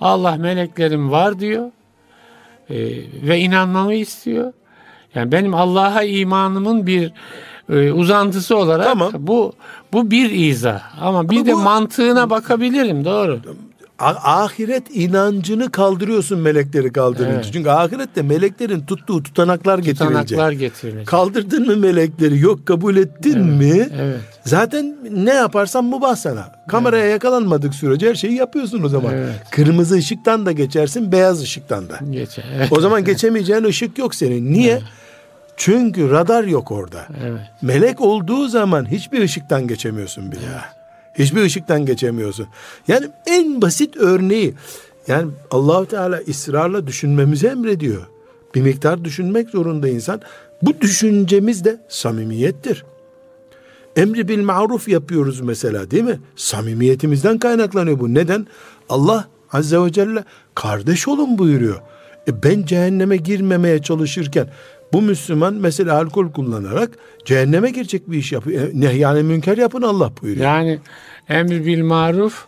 Allah meleklerim var diyor e, ve inanmamı istiyor. Yani benim Allah'a imanımın bir e, uzantısı olarak tamam. bu bu bir izah. Ama bir Ama de bu, mantığına bakabilirim doğru ahiret inancını kaldırıyorsun melekleri kaldırınca. Evet. Çünkü ahirette meleklerin tuttuğu tutanaklar getirilecek. Tutanaklar getirilecek. Kaldırdın mı melekleri yok kabul ettin evet. mi? Evet. Zaten ne yaparsan mubah sana. Kameraya evet. yakalanmadık sürece her şeyi yapıyorsun o zaman. Evet. Kırmızı ışıktan da geçersin beyaz ışıktan da. Geçer. o zaman geçemeyeceğin ışık yok senin. Niye? Evet. Çünkü radar yok orada. Evet. Melek olduğu zaman hiçbir ışıktan geçemiyorsun bile. Evet. Hiçbir ışıktan geçemiyorsun. Yani en basit örneği yani allah Teala ısrarla düşünmemizi emrediyor. Bir miktar düşünmek zorunda insan. Bu düşüncemiz de samimiyettir. Emri bil maruf yapıyoruz mesela değil mi? Samimiyetimizden kaynaklanıyor bu. Neden? Allah Azze ve Celle kardeş olun buyuruyor. E ben cehenneme girmemeye çalışırken bu Müslüman mesela alkol kullanarak cehenneme girecek bir iş yapıyor. E, yani münker yapın Allah buyuruyor. Yani emir bil maruf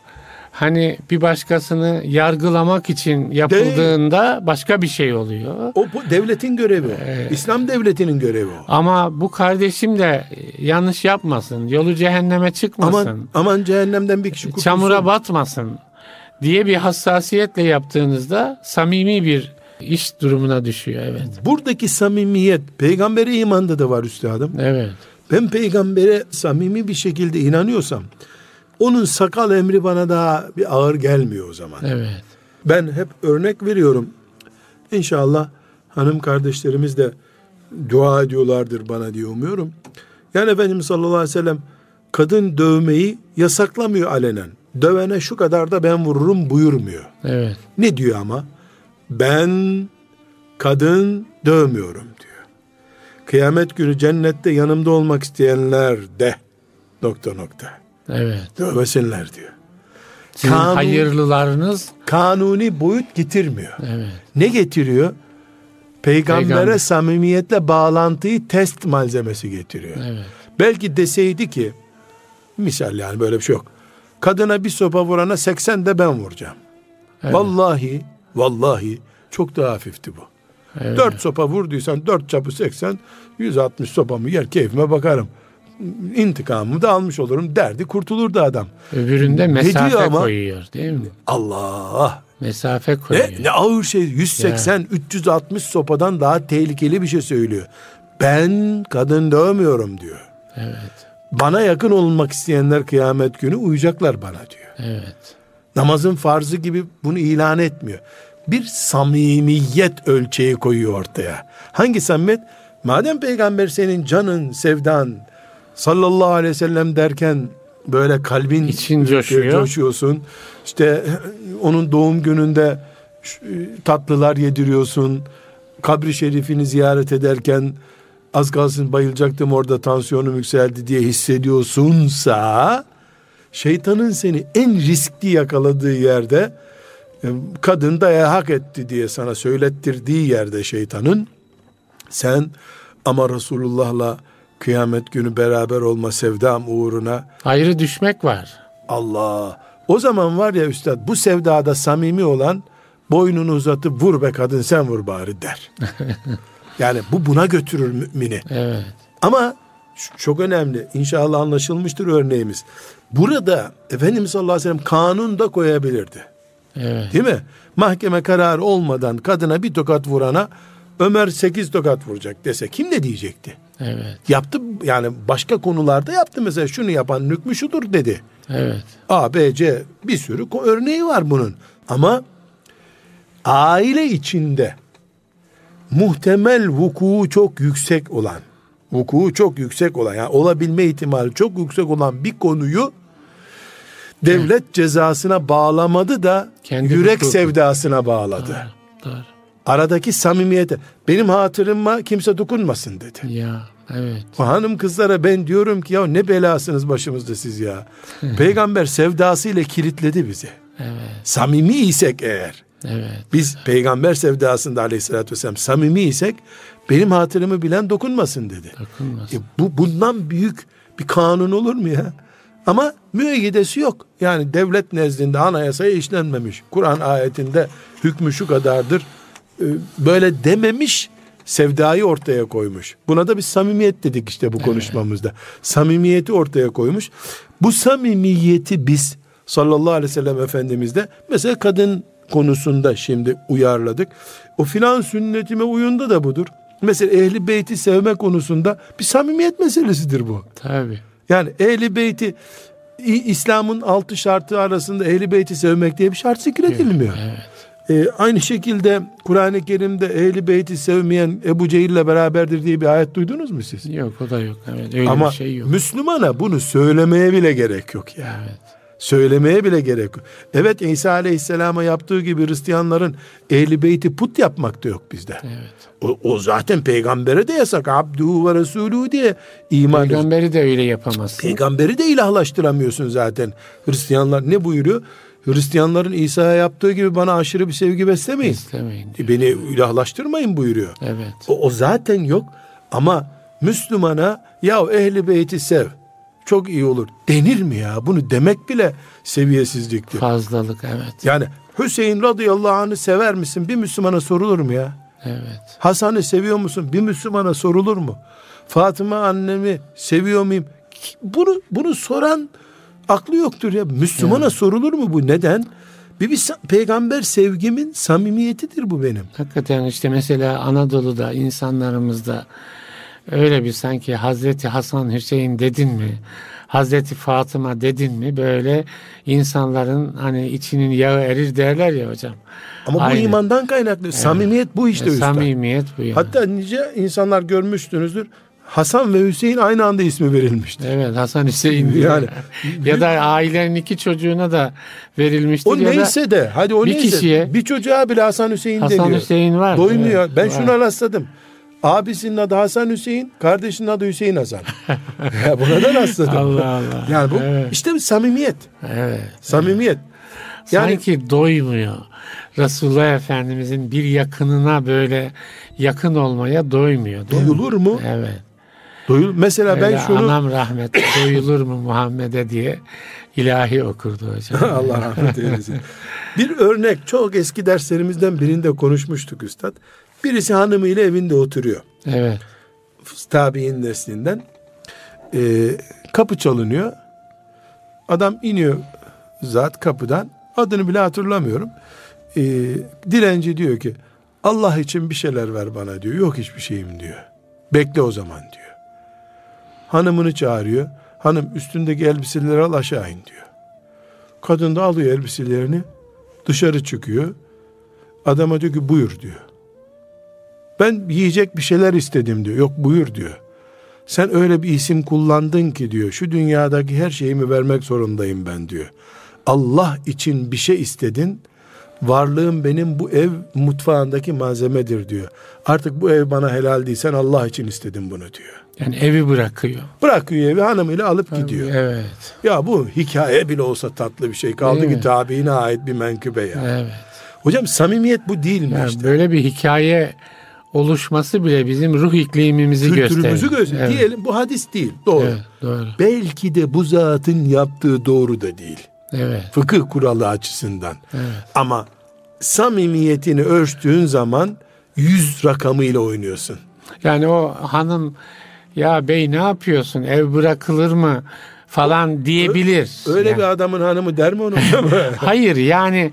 hani bir başkasını yargılamak için yapıldığında Değil. başka bir şey oluyor. O bu devletin görevi. Ee, İslam devletinin görevi o. Ama bu kardeşim de yanlış yapmasın. Yolu cehenneme çıkmasın. Aman, aman cehennemden bir kişi kurtulsun. Çamura batmasın diye bir hassasiyetle yaptığınızda samimi bir iş durumuna düşüyor evet. Buradaki samimiyet peygambere imanda da var üstadım. Evet. Ben peygambere samimi bir şekilde inanıyorsam onun sakal emri bana daha bir ağır gelmiyor o zaman. Evet. Ben hep örnek veriyorum. İnşallah hanım kardeşlerimiz de dua ediyorlardır bana diye umuyorum. Yani Efendimiz sallallahu aleyhi ve sellem kadın dövmeyi yasaklamıyor alenen. Dövene şu kadar da ben vururum buyurmuyor. Evet. Ne diyor ama? Ben kadın dövmüyorum diyor. Kıyamet günü cennette yanımda olmak isteyenler de nokta nokta. Evet. Dövmesinler diyor. Sizin Kanun, hayırlılarınız kanuni boyut getirmiyor. Evet. Ne getiriyor? Peygambere Peygamber. samimiyetle bağlantıyı test malzemesi getiriyor. Evet. Belki deseydi ki misal yani böyle bir şey yok. Kadına bir sopa vurana 80 de ben vuracağım. Evet. Vallahi Vallahi çok daha hafifti bu. Evet. Dört sopa vurduysan dört çapı seksen, yüz altmış sopamı yer keyfime bakarım. İntikamımı da almış olurum derdi kurtulurdu adam. Öbüründe mesafe ama, koyuyor değil mi? Allah! Mesafe koyuyor. Ne, ne ağır şey 180 ya. 360 sopadan daha tehlikeli bir şey söylüyor. Ben kadın dövmüyorum diyor. Evet. Bana yakın olmak isteyenler kıyamet günü uyacaklar bana diyor. Evet. Namazın farzı gibi bunu ilan etmiyor. Bir samimiyet ölçeği koyuyor ortaya. Hangi samimiyet? Madem peygamber senin canın, sevdan sallallahu aleyhi ve sellem derken böyle kalbin için coşuyor. coşuyorsun. İşte onun doğum gününde tatlılar yediriyorsun. Kabri şerifini ziyaret ederken az kalsın bayılacaktım orada tansiyonum yükseldi diye hissediyorsunsa şeytanın seni en riskli yakaladığı yerde e, kadın da hak etti diye sana söylettirdiği yerde şeytanın sen ama Resulullah'la kıyamet günü beraber olma sevdam uğruna ayrı düşmek var. Allah. O zaman var ya üstad bu sevdada samimi olan boynunu uzatıp vur be kadın sen vur bari der. yani bu buna götürür mümini. Evet. Ama çok önemli. İnşallah anlaşılmıştır örneğimiz. Burada Efendimiz sallallahu aleyhi ve sellem kanun da koyabilirdi. Evet. Değil mi? Mahkeme kararı olmadan kadına bir tokat vurana Ömer sekiz tokat vuracak dese kim ne diyecekti? Evet. Yaptı yani başka konularda yaptı mesela şunu yapan hükmü şudur dedi. Evet. A, B, C bir sürü örneği var bunun. Ama aile içinde muhtemel vuku çok yüksek olan, vuku çok yüksek olan, yani olabilme ihtimali çok yüksek olan bir konuyu devlet cezasına bağlamadı da Kendi yürek hukuku. sevdasına bağladı. Doğru. Doğru. Aradaki samimiyete benim hatırıma kimse dokunmasın dedi. Ya evet. O hanım kızlara ben diyorum ki ya ne belasınız başımızda siz ya. Peygamber sevdasıyla kilitledi bizi. Evet. Samimi isek eğer Evet. biz peygamber sevdasında aleyhissalatü vesselam samimi isek benim hatırımı bilen dokunmasın dedi. Dokunmasın. E bu bundan büyük bir kanun olur mu ya? Ama müeyyidesi yok. Yani devlet nezdinde anayasaya işlenmemiş. Kur'an ayetinde hükmü şu kadardır. e, Böyle dememiş sevdayı ortaya koymuş. Buna da bir samimiyet dedik işte bu konuşmamızda. Samimiyeti ortaya koymuş. Bu samimiyeti biz sallallahu aleyhi ve sellem efendimizde mesela kadın konusunda şimdi uyarladık. O filan sünnetime uyunda da budur. Mesela ehli beyti sevme konusunda bir samimiyet meselesidir bu. Tabii. Yani ehli beyti İslam'ın altı şartı arasında ehli beyti sevmek diye bir şart zikredilmiyor. Evet. Ee, aynı şekilde Kur'an-ı Kerim'de ehli beyti sevmeyen Ebu Cehil'le beraberdir diye bir ayet duydunuz mu siz? Yok o da yok. Evet. Öyle Ama bir şey yok. Müslümana bunu söylemeye bile gerek yok ya. Evet. Söylemeye bile gerek yok. Evet İsa Aleyhisselam'a yaptığı gibi Hristiyanların ehli beyti put yapmak da yok bizde. Evet. O, o zaten peygambere de yasak. Abduhu ve Resulü diye iman Peygamberi de öyle yapamazsın. Peygamberi de ilahlaştıramıyorsun zaten. Hristiyanlar ne buyuruyor? Hristiyanların İsa'ya yaptığı gibi bana aşırı bir sevgi beslemeyin. Diyor. Beni ilahlaştırmayın buyuruyor. Evet. O, o zaten yok ama Müslümana ya ehli beyti sev çok iyi olur denir mi ya? Bunu demek bile seviyesizliktir. Fazlalık evet. Yani Hüseyin radıyallahu anh'ı sever misin? Bir Müslümana sorulur mu ya? Evet. Hasan'ı seviyor musun? Bir Müslümana sorulur mu? Fatıma annemi seviyor muyum? Bunu bunu soran aklı yoktur ya. Müslümana sorulur mu bu? Neden? Bir, bir peygamber sevgimin samimiyetidir bu benim. Hakikaten işte mesela Anadolu'da insanlarımızda öyle bir sanki Hazreti Hasan Hüseyin dedin mi? Hazreti Fatıma dedin mi? Böyle insanların hani içinin yağı erir derler ya hocam. Ama bu Aynen. imandan kaynaklı. Samimiyet bu işte E, üstad. Samimiyet bu yani. Hatta nice insanlar görmüşsünüzdür. Hasan ve Hüseyin aynı anda ismi verilmiştir. Evet Hasan Hüseyin diye. Yani- ya da ailenin iki çocuğuna da verilmiştir. O ya da neyse de hadi o bir neyse. kişiye- bir çocuğa bile Hasan Hüseyin Hasan deniyor. Hüseyin var. Doymuyor. Evet, ben var. şuna rastladım. Abisinin adı Hasan Hüseyin, kardeşinin adı Hüseyin Hasan. ya buna da rastladım. Allah Allah. Yani bu Evet. işte bir samimiyet. Evet. Samimiyet. Yani Sanki doymuyor. Resulullah Efendimizin bir yakınına böyle yakın olmaya doymuyor. Doyulur mu? Evet. doyul. Mesela ben Öyle şunu Anam rahmet doyulur mu Muhammed'e diye ilahi okurdu hocam. Allah rahmet eylesin. bir örnek çok eski derslerimizden birinde konuşmuştuk üstad. Birisi hanımıyla evinde oturuyor. Evet. tabi'in neslinden Ee, kapı çalınıyor. Adam iniyor zat kapıdan. Adını bile hatırlamıyorum. Ee, dilenci diyor ki Allah için bir şeyler ver bana diyor. Yok hiçbir şeyim diyor. Bekle o zaman diyor. Hanımını çağırıyor. Hanım üstündeki elbiseleri al aşağı in diyor. Kadın da alıyor elbiselerini dışarı çıkıyor. Adama diyor ki buyur diyor. Ben yiyecek bir şeyler istedim diyor. Yok buyur diyor. Sen öyle bir isim kullandın ki diyor. Şu dünyadaki her şeyimi vermek zorundayım ben diyor. Allah için bir şey istedin. Varlığım benim bu ev mutfağındaki malzemedir diyor. Artık bu ev bana helal değil. Sen Allah için istedin bunu diyor. Yani evi bırakıyor. Bırakıyor evi hanımıyla alıp gidiyor. Evet. Ya bu hikaye bile olsa tatlı bir şey. Kaldı Değil ki mi? tabiine ait bir menkıbe ya. Evet. Hocam samimiyet bu değil mi Yani işte? böyle bir hikaye oluşması bile bizim ruh iklimimizi Kültürümüzü gösteriyor. gösteriyor. Evet. Diyelim bu hadis değil. Doğru. Evet, doğru. Belki de bu zatın yaptığı doğru da değil. Evet. Fıkıh kuralı açısından. Evet. Ama samimiyetini ölçtüğün zaman yüz rakamıyla oynuyorsun. Yani o hanım ya bey ne yapıyorsun ev bırakılır mı falan diyebilir. Öyle yani. bir adamın hanımı der mi onu? Hayır yani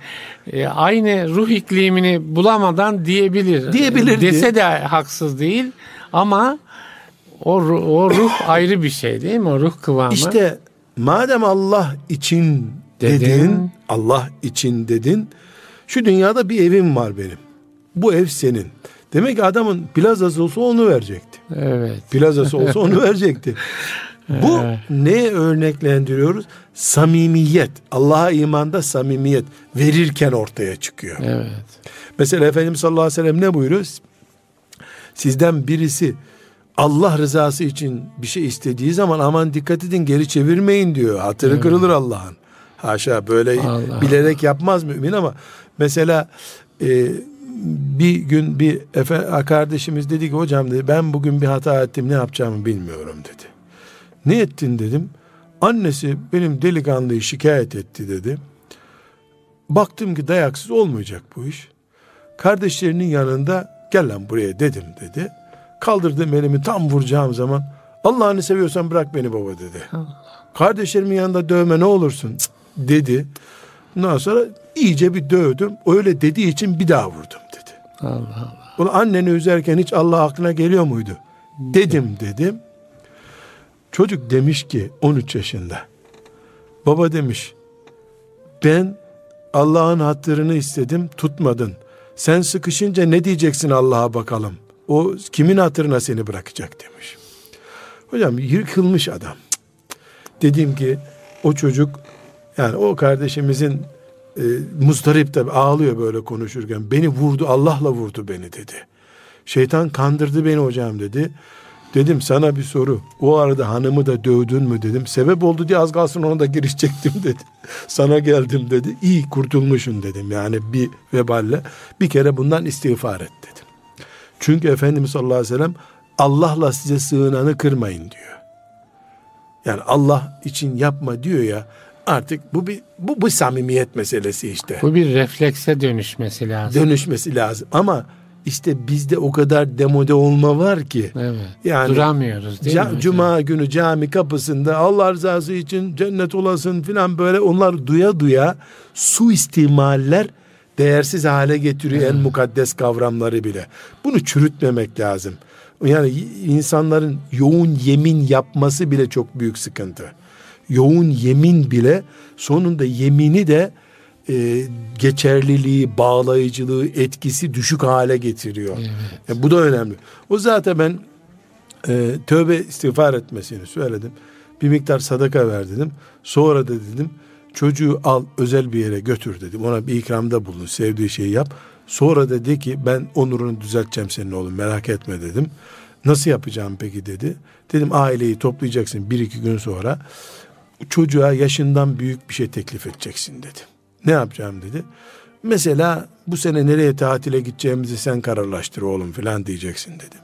e, aynı ruh iklimini bulamadan diyebilir. Diyebilirdi. Dese de haksız değil ama o, o ruh ayrı bir şey değil mi? O ruh kıvamı. İşte madem Allah için dedin, Dedin. Allah için dedin, şu dünyada bir evim var benim. Bu ev senin. Demek ki adamın plazası olsa onu verecekti. Evet. Plazası olsa onu verecekti. Bu neye örneklendiriyoruz? Samimiyet. Allah'a imanda samimiyet verirken ortaya çıkıyor. Evet. Mesela Efendimiz sallallahu aleyhi ve sellem ne buyuruyor? Sizden birisi Allah rızası için bir şey istediği zaman aman dikkat edin geri çevirmeyin diyor. Hatırı kırılır Allah'ın. Haşa böyle Allah. bilerek yapmaz mümin ama mesela e, bir gün bir efe, kardeşimiz dedi ki hocam dedi ben bugün bir hata ettim ne yapacağımı bilmiyorum dedi. Ne ettin dedim. Annesi benim delikanlıyı şikayet etti dedi. Baktım ki dayaksız olmayacak bu iş. Kardeşlerinin yanında gel lan buraya dedim dedi. Kaldırdım elimi tam vuracağım zaman Allah'ını seviyorsan bırak beni baba dedi. Kardeşlerimin yanında dövme ne olursun dedi. Ondan sonra iyice bir dövdüm. Öyle dediği için bir daha vurdum dedi. Allah Allah. Ulan anneni üzerken hiç Allah aklına geliyor muydu? Dedim dedim. Çocuk demiş ki 13 yaşında. Baba demiş ben Allah'ın hatırını istedim tutmadın. Sen sıkışınca ne diyeceksin Allah'a bakalım. O kimin hatırına seni bırakacak demiş. Hocam yıkılmış adam. Dedim ki o çocuk yani o kardeşimizin e, muzdarip tabi ağlıyor böyle konuşurken. Beni vurdu Allah'la vurdu beni dedi. Şeytan kandırdı beni hocam dedi. Dedim sana bir soru. O arada hanımı da dövdün mü dedim. Sebep oldu diye az kalsın ona da girişecektim dedi. Sana geldim dedi. İyi kurtulmuşsun dedim. Yani bir veballe. Bir kere bundan istiğfar et dedim. Çünkü Efendimiz sallallahu aleyhi ve sellem Allah'la size sığınanı kırmayın diyor. Yani Allah için yapma diyor ya. Artık bu bir bu, bu samimiyet meselesi işte. Bu bir reflekse dönüşmesi lazım. Dönüşmesi lazım. Ama işte bizde o kadar demode olma var ki. evet. Yani Duramıyoruz değil Ca- mi? Cuma günü cami kapısında Allah rızası için cennet olasın filan böyle onlar duya duya su istimaller değersiz hale getiriyor en mukaddes kavramları bile. Bunu çürütmemek lazım. Yani insanların yoğun yemin yapması bile çok büyük sıkıntı. Yoğun yemin bile sonunda yemini de e, geçerliliği, bağlayıcılığı, etkisi düşük hale getiriyor. E, bu da önemli. O zaten ben e, tövbe istiğfar etmesini söyledim. Bir miktar sadaka ver dedim. Sonra da dedim çocuğu al özel bir yere götür dedim. Ona bir ikramda bulun sevdiği şeyi yap. Sonra dedi ki ben onurunu düzelteceğim senin oğlum merak etme dedim. Nasıl yapacağım peki dedi. Dedim aileyi toplayacaksın bir iki gün sonra. Çocuğa yaşından büyük bir şey teklif edeceksin dedi. Ne yapacağım dedi. Mesela bu sene nereye tatile gideceğimizi sen kararlaştır oğlum filan diyeceksin dedim.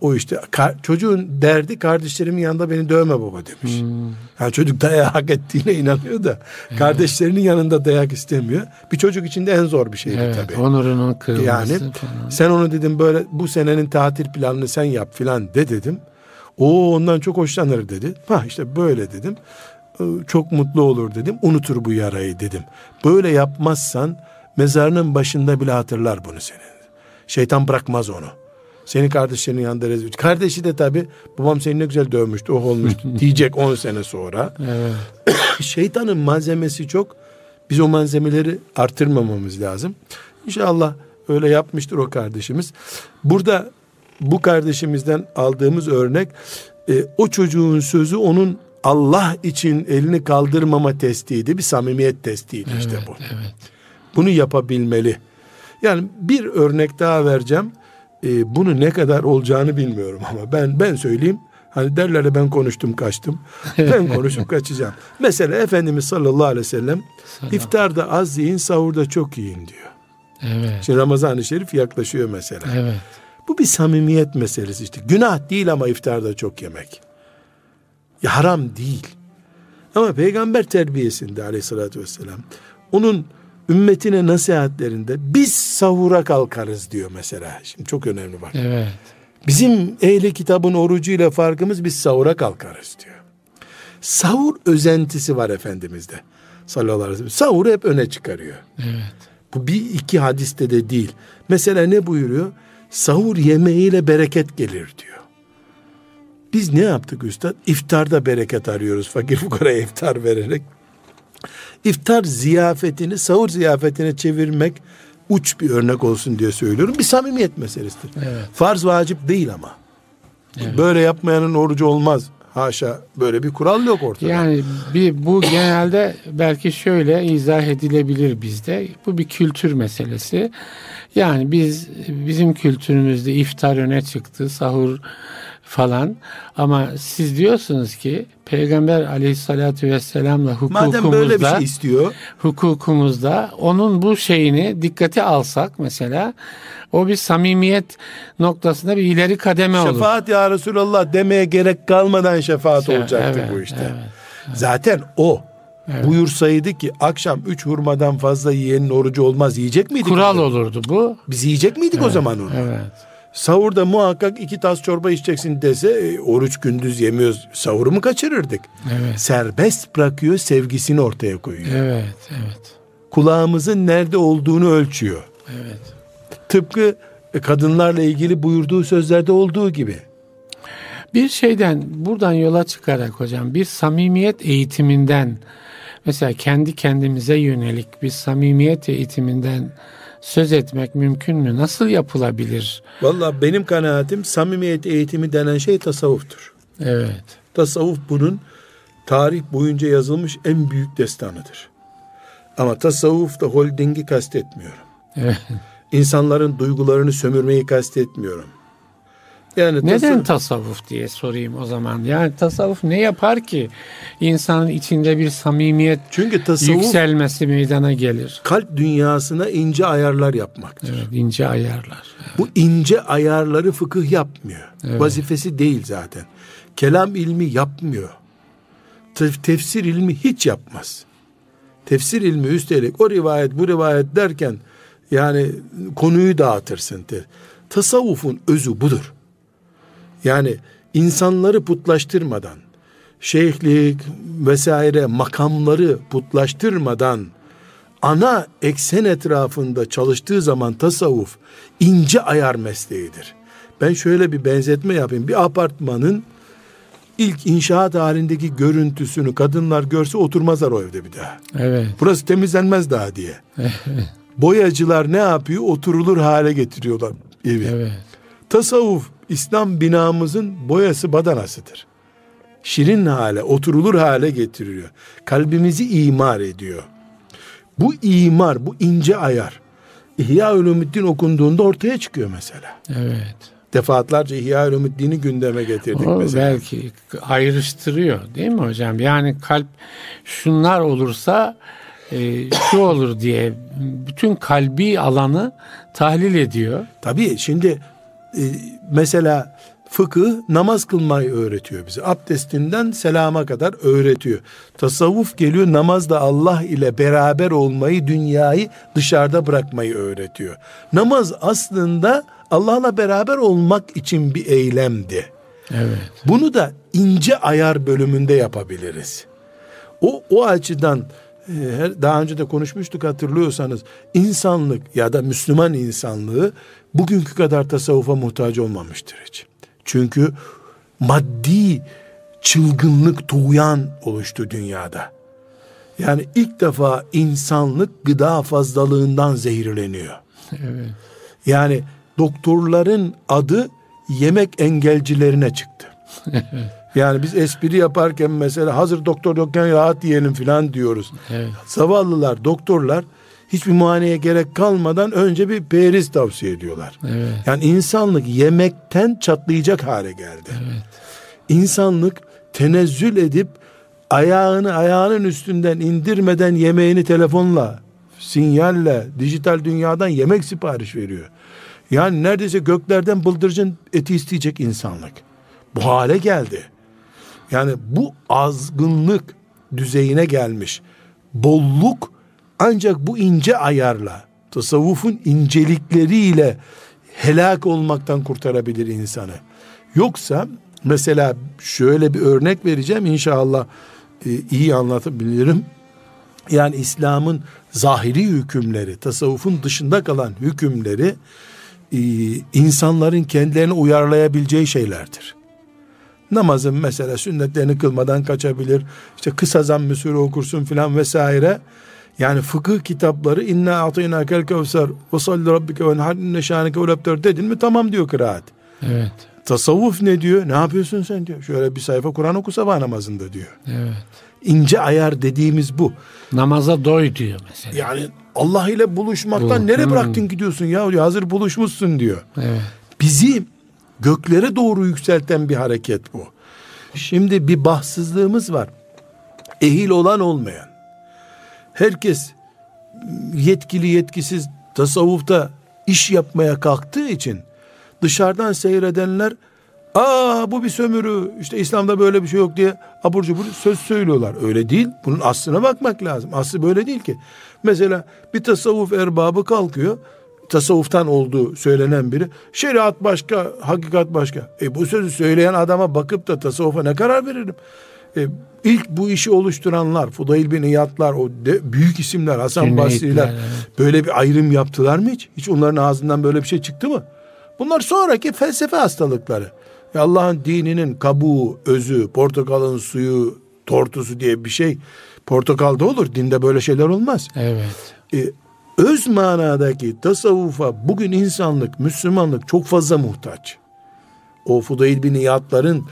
O işte ka- çocuğun derdi kardeşlerimin yanında beni dövme baba demiş. Yani çocuk dayağı hak ettiğine inanıyor da kardeşlerinin yanında dayak istemiyor. Bir çocuk için de en zor bir şeydi Evet, tabii. onurunun kırılması Yani falan. sen onu dedim böyle bu senenin tatil planını sen yap filan de dedim. O ondan çok hoşlanır dedi. Ha işte böyle dedim. Ee, Çok mutlu olur dedim. Unutur bu yarayı dedim. Böyle yapmazsan mezarının başında bile hatırlar bunu senin. Şeytan bırakmaz onu. Senin kardeşlerinin yanında rezil. Kardeşi de tabi babam seni ne güzel dövmüştü, oh olmuştu diyecek 10 sene sonra. Evet. Şeytanın malzemesi çok. Biz o malzemeleri artırmamamız lazım. İnşallah öyle yapmıştır o kardeşimiz. Burada bu kardeşimizden aldığımız örnek e, o çocuğun sözü onun Allah için elini kaldırmama testiydi. Bir samimiyet testiydi işte bu. Evet. Bunu yapabilmeli. Yani bir örnek daha vereceğim. Ee, bunu ne kadar olacağını bilmiyorum ama ben ben söyleyeyim. Hani derler ya ben konuştum kaçtım. Ben konuşup kaçacağım. Mesela Efendimiz sallallahu aleyhi ve sellem iftarda az yiyin sahurda çok yiyin diyor. Evet. Şimdi Ramazan-ı Şerif yaklaşıyor mesela. Evet. Bu bir samimiyet meselesi işte. Günah değil ama iftarda çok yemek. Ya haram değil. Ama peygamber terbiyesinde aleyhissalatü vesselam onun ümmetine nasihatlerinde biz sahura kalkarız diyor mesela. Şimdi çok önemli bak. Evet. Bizim ehli kitabın orucuyla farkımız biz sahura kalkarız diyor. Sahur özentisi var Efendimiz'de sallallahu aleyhi ve sellem. Sahur hep öne çıkarıyor. Evet. Bu bir iki hadiste de değil. Mesela ne buyuruyor? Sahur yemeğiyle bereket gelir diyor. Biz ne yaptık üstad? İftarda bereket arıyoruz. Fakir fukaraya iftar vererek. İftar ziyafetini sahur ziyafetine çevirmek uç bir örnek olsun diye söylüyorum. Bir samimiyet meselesidir. Evet. Farz vacip değil ama. Evet. Böyle yapmayanın orucu olmaz. Haşa böyle bir kural yok ortada. Yani bir bu genelde belki şöyle izah edilebilir bizde. Bu bir kültür meselesi. Yani biz bizim kültürümüzde iftar öne çıktı, sahur falan. Ama siz diyorsunuz ki Peygamber aleyhissalatü vesselamla hukukumuzda Madem böyle bir şey istiyor. hukukumuzda onun bu şeyini dikkate alsak mesela o bir samimiyet noktasında bir ileri kademe olur. Şefaat ya Resulallah demeye gerek kalmadan şefaat Şey, olacaktı evet, bu işte. evet, Zaten o buyursaydı ki akşam üç hurmadan fazla yiyenin orucu olmaz yiyecek miydik? Kural olurdu bu. Biz yiyecek miydik o zaman onu? Evet. Sahurda muhakkak iki tas çorba içeceksin dese e, oruç gündüz yemiyoruz. Sahuru mu kaçırırdık? Evet. Serbest bırakıyor sevgisini ortaya koyuyor. Evet, evet. Kulağımızın nerede olduğunu ölçüyor. Evet. Tıpkı e, kadınlarla ilgili buyurduğu sözlerde olduğu gibi. Bir şeyden buradan yola çıkarak hocam bir samimiyet eğitiminden mesela kendi kendimize yönelik bir samimiyet eğitiminden söz etmek mümkün mü? Nasıl yapılabilir? Valla benim kanaatim samimiyet eğitimi denen şey tasavvuftur. Evet. Tasavvuf bunun tarih boyunca yazılmış en büyük destanıdır. Ama tasavvuf da holdingi kastetmiyorum. Evet. İnsanların duygularını sömürmeyi kastetmiyorum. Yani Neden tasavvuf- tasavvuf diye sorayım o zaman. Yani tasavvuf ne yapar ki insanın içinde bir samimiyet Çünkü tasavvuf yükselmesi meydana gelir? kalp dünyasına ince ayarlar yapmaktır. Evet, ince ayarlar. Bu ince ayarları fıkıh yapmıyor. Vazifesi değil zaten. Kelam ilmi yapmıyor. Tef- tefsir ilmi hiç yapmaz. Tefsir ilmi üstelik o rivayet bu rivayet derken yani konuyu dağıtırsın. Tasavvufun özü budur. Yani insanları putlaştırmadan, şeyhlik vesaire makamları putlaştırmadan ana eksen etrafında çalıştığı zaman tasavvuf ince ayar mesleğidir. Ben şöyle bir benzetme yapayım. Bir apartmanın ilk inşaat halindeki görüntüsünü kadınlar görse oturmazlar o evde bir daha. Evet. Burası temizlenmez daha diye. Boyacılar ne yapıyor? Oturulur hale getiriyorlar evi. Evet. Tasavvuf İslam binamızın boyası badanasıdır. Şirin hale, oturulur hale getiriyor. Kalbimizi imar ediyor. Bu imar, bu ince ayar İhya Ulumuddin okunduğunda ortaya çıkıyor mesela. Evet. Defaatlerce İhya Ulumuddin'i gündeme getirdik O mesela. belki ayrıştırıyor değil mi hocam? Yani kalp şunlar olursa e, şu olur diye bütün kalbi alanı tahlil ediyor. Tabii şimdi e, mesela fıkıh namaz kılmayı öğretiyor bize. Abdestinden selama kadar öğretiyor. Tasavvuf geliyor namazda Allah ile beraber olmayı, dünyayı dışarıda bırakmayı öğretiyor. Namaz aslında Allah'la beraber olmak için bir eylemdi. Evet. Bunu da ince ayar bölümünde yapabiliriz. O, o açıdan e, daha önce de konuşmuştuk hatırlıyorsanız insanlık ya da Müslüman insanlığı bugünkü kadar tasavvufa muhtaç olmamıştır hiç. Çünkü maddi çılgınlık tuğyan oluştu dünyada. Yani ilk defa insanlık gıda fazlalığından zehirleniyor. Evet. Yani doktorların adı yemek engelcilerine çıktı. yani biz espri yaparken mesela hazır doktor yokken rahat yiyelim filan diyoruz. Evet. Zavallılar, doktorlar hiçbir muayeneye gerek kalmadan önce bir periz tavsiye ediyorlar. Evet. Yani insanlık yemekten çatlayacak hale geldi. İnsanlık tenezzül edip ayağını ayağının üstünden indirmeden yemeğini telefonla, sinyalle, dijital dünyadan yemek sipariş veriyor. Yani neredeyse göklerden bıldırcın eti isteyecek insanlık. Bu hale geldi. Yani bu azgınlık düzeyine gelmiş. Bolluk ancak bu ince ayarla, tasavvufun incelikleriyle helak olmaktan kurtarabilir insanı. Yoksa mesela şöyle bir örnek vereceğim inşallah e, iyi anlatabilirim. Yani İslam'ın zahiri hükümleri, tasavvufun dışında kalan hükümleri e, insanların kendilerini uyarlayabileceği şeylerdir. Namazın mesela sünnetlerini kılmadan kaçabilir. İşte kısa zamm-ı okursun filan vesaire. Yani fıkıh kitapları inna atıyna kel kevser ve salli rabbike ve enhar inne şanike ve dedin mi tamam diyor kıraat. Evet. Tasavvuf ne diyor? Ne yapıyorsun sen diyor. Şöyle bir sayfa Kur'an oku sabah namazında diyor. Evet. İnce ayar dediğimiz bu. Namaza doy diyor mesela. Yani Allah ile buluşmaktan Bu, nereye hmm. bıraktın gidiyorsun ya diyor. Hazır buluşmuşsun diyor. Evet. Bizi göklere doğru yükselten bir hareket bu. Şimdi bir bahtsızlığımız var. Ehil olan olmayan. Herkes yetkili yetkisiz tasavvufta iş yapmaya kalktığı için dışarıdan seyredenler aa bu bir sömürü işte İslam'da böyle bir şey yok diye abur cubur söz söylüyorlar. Öyle değil. Bunun aslına bakmak lazım. Aslı böyle değil ki. Mesela bir tasavvuf erbabı kalkıyor. Tasavvuftan olduğu söylenen biri. Şeriat başka, hakikat başka. E bu sözü söyleyen adama bakıp da tasavvufa ne karar veririm? E, ilk bu işi oluşturanlar, Fudayl bin İyadlar, o de, büyük isimler, Hasan Cüneytler, Basri'ler evet. böyle bir ayrım yaptılar mı hiç? Hiç onların ağzından böyle bir şey çıktı mı? Bunlar sonraki felsefe hastalıkları. Ya Allah'ın dininin kabuğu, özü, portakalın suyu, tortusu diye bir şey portakalda olur. Dinde böyle şeyler olmaz. Evet. E, öz manadaki tasavvufa bugün insanlık, Müslümanlık çok fazla muhtaç. O Fudayl bin İyadların, e,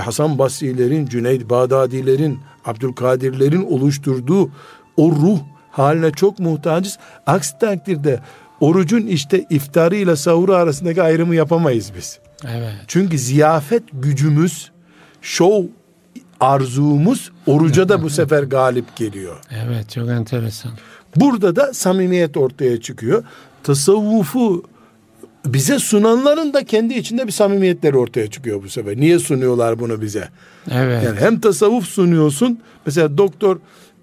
Hasan Basri'lerin, Cüneyd Bağdadi'lerin, Abdülkadir'lerin oluşturduğu o ruh haline çok muhtacız. Aksi takdirde orucun işte iftarıyla sahuru arasındaki ayrımı yapamayız biz. Evet. Çünkü ziyafet gücümüz, şov arzumuz oruca da bu sefer galip geliyor. Evet çok enteresan. Burada da samimiyet ortaya çıkıyor. Tasavvufu bize sunanların da kendi içinde bir samimiyetleri ortaya çıkıyor bu sefer. Niye sunuyorlar bunu bize? Evet. Yani hem tasavvuf sunuyorsun. Mesela doktor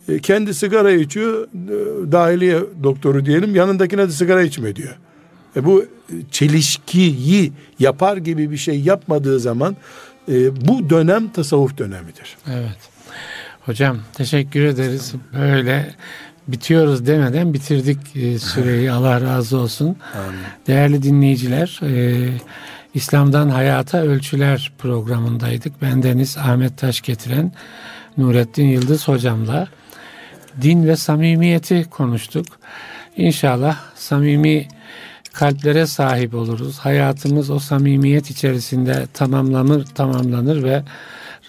e, kendi sigara içiyor. e, Dahiliye doktoru diyelim. Yanındakine de sigara içme diyor. E bu çelişkiyi yapar gibi bir şey yapmadığı zaman e, bu dönem tasavvuf dönemidir. Evet. Hocam teşekkür ederiz. Böyle bitiyoruz demeden bitirdik e, süreyi. Allah razı olsun. Değerli dinleyiciler, e, İslam'dan Hayata Ölçüler programındaydık. Ben Deniz Ahmet Taş getiren Nurettin Yıldız hocamla din ve samimiyeti konuştuk. İnşallah samimi kalplere sahip oluruz. Hayatımız o samimiyet içerisinde tamamlanır, tamamlanır ve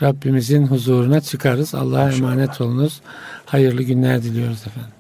Rabbimizin huzuruna çıkarız. Allah'a emanet olunuz. Hayırlı günler diliyoruz efendim.